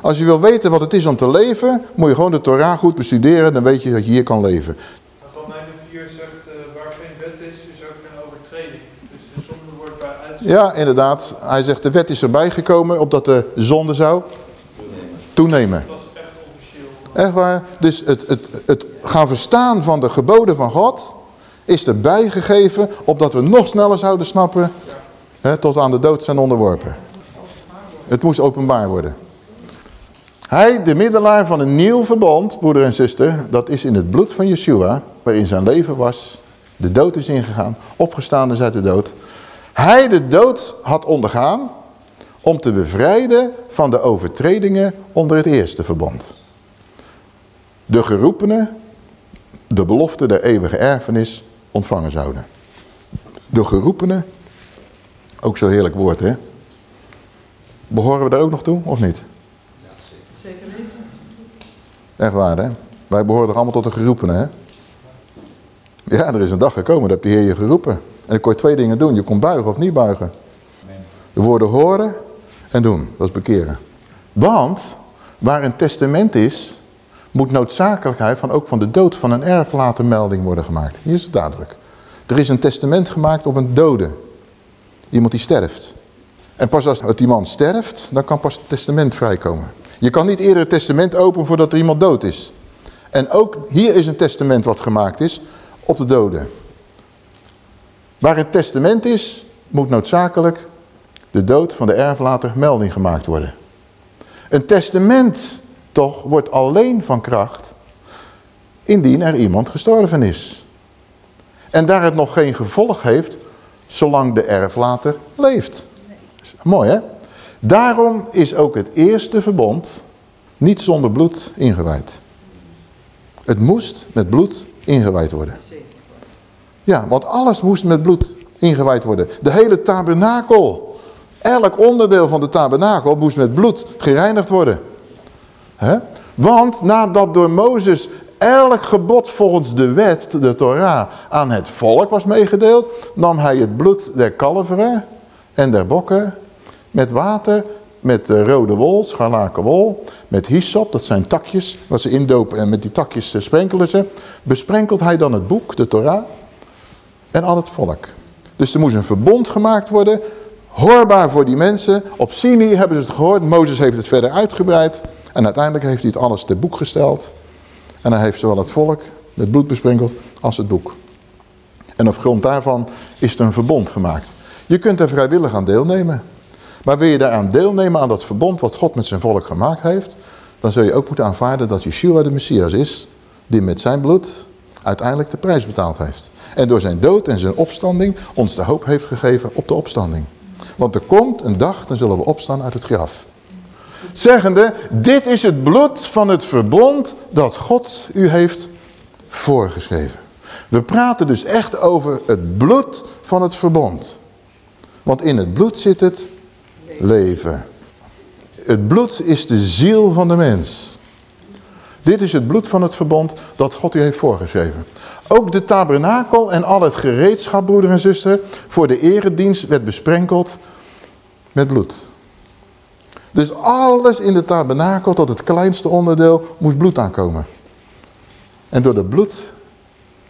Als je wil weten wat het is om te leven, moet je gewoon de Torah goed bestuderen, dan weet je dat je hier kan leven. Maar Romeinen 4 zegt, eh, waar geen wet is, is ook geen overtreding. Dus de zonde wordt bij uitstek. Ja, inderdaad. Hij zegt, de wet is erbij gekomen, opdat de zonde zou toenemen. Dat is echt officieel. Echt waar. Dus het, het, het gaan verstaan van de geboden van God is erbij gegeven, opdat we nog sneller zouden snappen, hè, tot we aan de dood zijn onderworpen. Het moest openbaar worden. Hij, de middelaar van een nieuw verbond, broeder en zuster, dat is in het bloed van Yeshua, waarin zijn leven was, de dood is ingegaan, opgestaan is uit de dood. Hij de dood had ondergaan om te bevrijden van de overtredingen onder het eerste verbond. De geroepenen de belofte der eeuwige erfenis ontvangen zouden. De geroepenen, ook zo'n heerlijk woord hè. Behoren we daar ook nog toe of niet? Echt waar, hè? Wij behoren toch allemaal tot de geroepenen, hè? Ja, er is een dag gekomen, dat heb de Heer je geroepen. En dan kon je twee dingen doen. Je kon buigen of niet buigen. De woorden horen en doen. Dat is bekeren. Want waar een testament is, moet noodzakelijkheid van ook van de dood van een erflater melding worden gemaakt. Hier is het duidelijk. Er is een testament gemaakt op een dode. Iemand die sterft. En pas als die man sterft, dan kan pas het testament vrijkomen. Je kan niet eerder het testament openen voordat er iemand dood is. En ook hier is een testament wat gemaakt is op de doden. Waar een testament is, moet noodzakelijk de dood van de erflater melding gemaakt worden. Een testament toch wordt alleen van kracht indien er iemand gestorven is. En daar het nog geen gevolg heeft, zolang de erflater leeft. Mooi hè? Daarom is ook het eerste verbond niet zonder bloed ingewijd. Het moest met bloed ingewijd worden. Ja, want alles moest met bloed ingewijd worden. De hele tabernakel, elk onderdeel van de tabernakel moest met bloed gereinigd worden. Want nadat door Mozes elk gebod volgens de wet, de Torah, aan het volk was meegedeeld, nam hij het bloed der kalveren en der bokken met water, met rode wol, scharlaken wol, met hyssop, dat zijn takjes, wat ze indopen en met die takjes sprenkelen ze, besprenkelt hij dan het boek, de Torah, en al het volk. Dus er moest een verbond gemaakt worden, hoorbaar voor die mensen. Op Sinai hebben ze het gehoord, Mozes heeft het verder uitgebreid. En uiteindelijk heeft hij het alles te boek gesteld. En hij heeft zowel het volk met bloed besprenkeld als het boek. En op grond daarvan is er een verbond gemaakt. Je kunt er vrijwillig aan deelnemen. Maar wil je daaraan deelnemen aan dat verbond wat God met zijn volk gemaakt heeft... dan zul je ook moeten aanvaarden dat Yeshua de Messias is... die met zijn bloed uiteindelijk de prijs betaald heeft. En door zijn dood en zijn opstanding ons de hoop heeft gegeven op de opstanding. Want er komt een dag, dan zullen we opstaan uit het graf. Zeggende, dit is het bloed van het verbond dat God u heeft voorgeschreven. We praten dus echt over het bloed van het verbond. Want in het bloed zit het leven. Het bloed is de ziel van de mens. Dit is het bloed van het verbond dat God u heeft voorgeschreven. Ook de tabernakel en al het gereedschap, broeder en zuster, voor de eredienst werd besprenkeld met bloed. Dus alles in de tabernakel, tot het kleinste onderdeel, moest bloed aankomen. En door dat bloed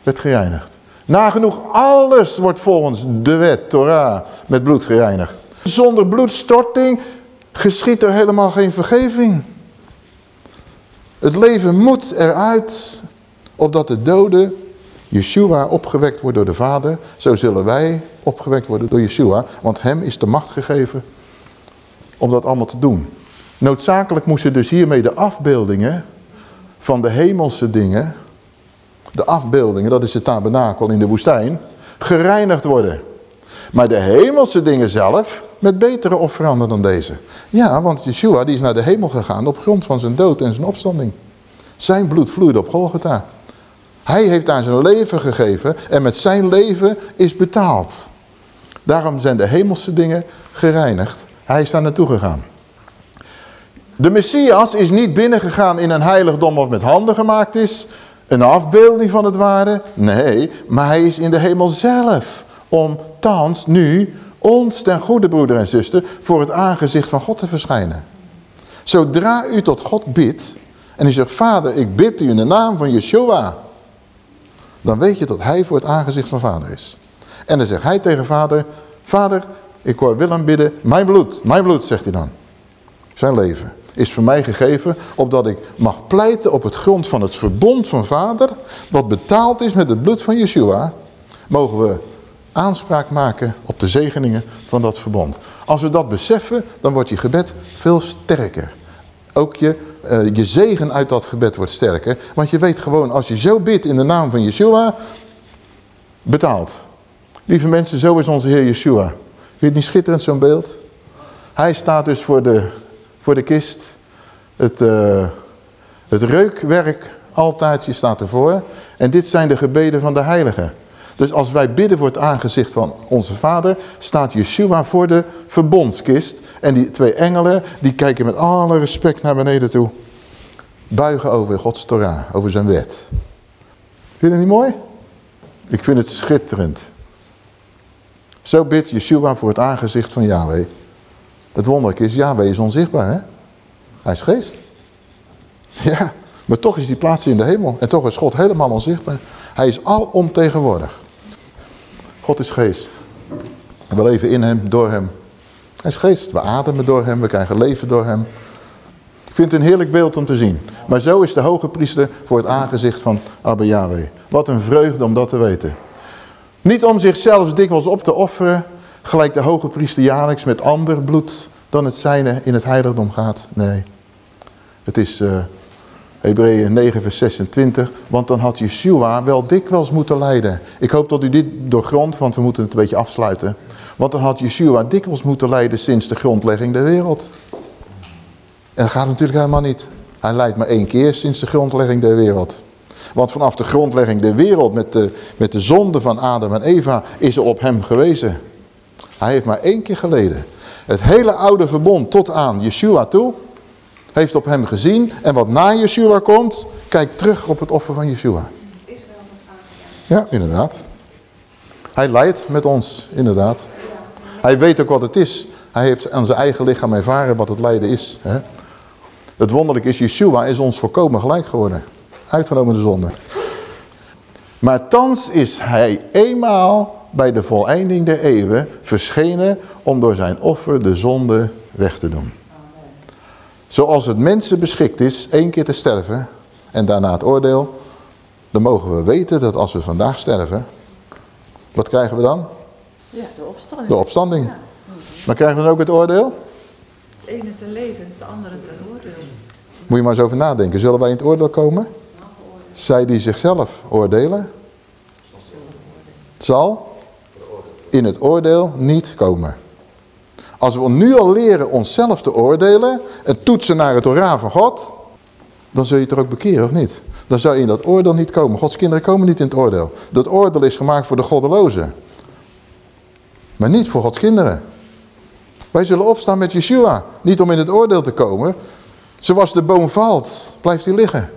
werd gereinigd. Nagenoeg alles wordt volgens de wet, Torah, met bloed gereinigd. Zonder bloedstorting geschiet er helemaal geen vergeving. Het leven moet eruit, opdat de dode Yeshua opgewekt wordt door de Vader. Zo zullen wij opgewekt worden door Yeshua, want hem is de macht gegeven om dat allemaal te doen. Noodzakelijk moesten dus hiermee de afbeeldingen van de hemelse dingen, de afbeeldingen, dat is de tabernakel in de woestijn, gereinigd worden. Maar de hemelse dingen zelf met betere offeranden dan deze. Ja, want Yeshua die is naar de hemel gegaan op grond van zijn dood en zijn opstanding. Zijn bloed vloeide op Golgotha. Hij heeft daar zijn leven gegeven en met zijn leven is betaald. Daarom zijn de hemelse dingen gereinigd. Hij is daar naartoe gegaan. De Messias is niet binnengegaan in een heiligdom wat met handen gemaakt is. Een afbeelding van het ware. Nee, maar hij is in de hemel zelf. Om thans nu ons ten goede broeder en zuster voor het aangezicht van God te verschijnen. Zodra u tot God bidt en u zegt, vader ik bid u in de naam van Yeshua. Dan weet je dat hij voor het aangezicht van vader is. En dan zegt hij tegen vader, vader ik hoor Willem bidden, mijn bloed, mijn bloed zegt hij dan. Zijn leven is voor mij gegeven, opdat ik mag pleiten op het grond van het verbond van vader, wat betaald is met het bloed van Yeshua, mogen we aanspraak maken op de zegeningen van dat verbond. Als we dat beseffen, dan wordt je gebed veel sterker. Ook je, uh, je zegen uit dat gebed wordt sterker. Want je weet gewoon, als je zo bidt in de naam van Yeshua, betaald. Lieve mensen, zo is onze Heer Yeshua. Vind je het niet schitterend, zo'n beeld? Hij staat dus voor de, voor de kist. Het, uh, het reukwerk, altaartje staat ervoor. En dit zijn de gebeden van de heiligen. Dus als wij bidden voor het aangezicht van onze vader, staat Yeshua voor de verbondskist. En die twee engelen, die kijken met alle respect naar beneden toe. buigen over Gods Torah, over zijn wet. Vind je dat niet mooi? Ik vind het schitterend. Zo bidt Yeshua voor het aangezicht van Yahweh. Het wonderlijke is, Yahweh is onzichtbaar, hè? Hij is geest. Ja, maar toch is die plaats in de hemel. En toch is God helemaal onzichtbaar. Hij is alomtegenwoordig. God is geest. We leven in hem, door hem. Hij is geest. We ademen door hem, we krijgen leven door hem. Ik vind het een heerlijk beeld om te zien. Maar zo is de hoge priester voor het aangezicht van Abba Yahweh. Wat een vreugde om dat te weten. Niet om zichzelf dikwijls op te offeren, gelijk de hoge priester jaarlijks met ander bloed dan het zijne in het heiligdom gaat. Nee, het is uh, Hebreeën 9 vers 26, want dan had Yeshua wel dikwijls moeten lijden. Ik hoop dat u dit doorgrondt, want we moeten het een beetje afsluiten. Want dan had Yeshua dikwijls moeten lijden sinds de grondlegging der wereld. En dat gaat natuurlijk helemaal niet. Hij lijdt maar één keer sinds de grondlegging der wereld. Want vanaf de grondlegging der wereld met de, met de zonde van Adam en Eva is er op hem gewezen. Hij heeft maar één keer geleden. Het hele oude verbond tot aan Yeshua toe heeft op hem gezien. En wat na Yeshua komt, kijk terug op het offer van Yeshua. Ja, inderdaad. Hij lijdt met ons, inderdaad. Hij weet ook wat het is. Hij heeft aan zijn eigen lichaam ervaren wat het lijden is. Hè? Het wonderlijke is, Yeshua is ons volkomen gelijk geworden. Uitgenomen de zonde. Maar thans is hij eenmaal bij de voleinding der eeuwen verschenen om door zijn offer de zonde weg te doen. Zoals het mensen beschikt is één keer te sterven en daarna het oordeel, dan mogen we weten dat als we vandaag sterven, wat krijgen we dan? Ja, de opstanding. De opstanding. Maar krijgen we dan ook het oordeel? De ene te leven, de andere te oordeel. Moet je maar eens over nadenken. Zullen wij in het oordeel komen? Zij die zichzelf oordelen, zal in het oordeel niet komen. Als we nu al leren onszelf te oordelen en toetsen naar het Torah van God, dan zul je het er ook bekeren of niet? Dan zou je in dat oordeel niet komen. Gods kinderen komen niet in het oordeel. Dat oordeel is gemaakt voor de goddelozen. Maar niet voor Gods kinderen. Wij zullen opstaan met Yeshua. Niet om in het oordeel te komen. Zoals de boom valt, blijft hij liggen.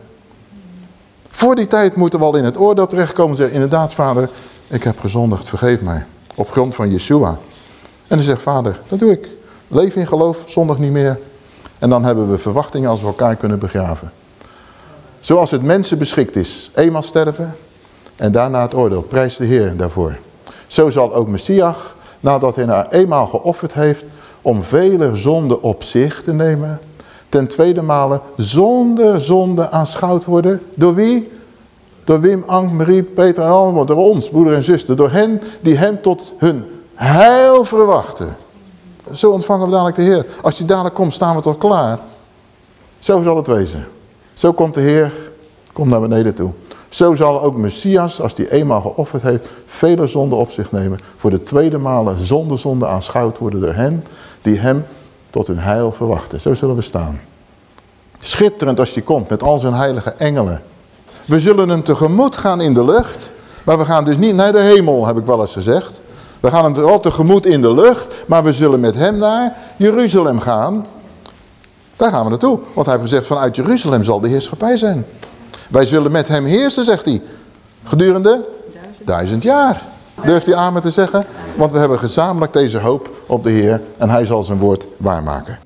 Voor die tijd moeten we al in het oordeel terechtkomen en zeggen, inderdaad vader, ik heb gezondigd, vergeef mij. Op grond van Yeshua. En dan zegt vader, dat doe ik. Leef in geloof, zondig niet meer. En dan hebben we verwachtingen als we elkaar kunnen begraven. Zoals het mensen beschikt is. Eenmaal sterven en daarna het oordeel. Prijs de Heer daarvoor. Zo zal ook Messias, nadat hij haar eenmaal geofferd heeft, om vele zonden op zich te nemen, ten tweede male zonder zonde aanschouwd worden. Door wie? Door Wim, Ank, Marie, Peter en allemaal. Door ons, broeder en zuster. Door hen die hem tot hun heil verwachten. Zo ontvangen we dadelijk de Heer. Als hij dadelijk komt, staan we toch klaar. Zo zal het wezen. Zo komt de Heer, komt naar beneden toe. Zo zal ook Messias, als hij eenmaal geofferd heeft, vele zonden op zich nemen. Voor de tweede malen zonder zonde aanschouwd worden door hen die hem tot hun heil verwachten. Zo zullen we staan. Schitterend als hij komt met al zijn heilige engelen. We zullen hem tegemoet gaan in de lucht. Maar we gaan dus niet naar de hemel, heb ik wel eens gezegd. We gaan hem wel tegemoet in de lucht. Maar we zullen met hem naar Jeruzalem gaan. Daar gaan we naartoe. Want hij heeft gezegd, vanuit Jeruzalem zal de heerschappij zijn. Wij zullen met hem heersen, zegt hij. Gedurende duizend jaar. Durft hij amen te zeggen? Want we hebben gezamenlijk deze hoop op de Heer. En hij zal zijn woord waarmaken.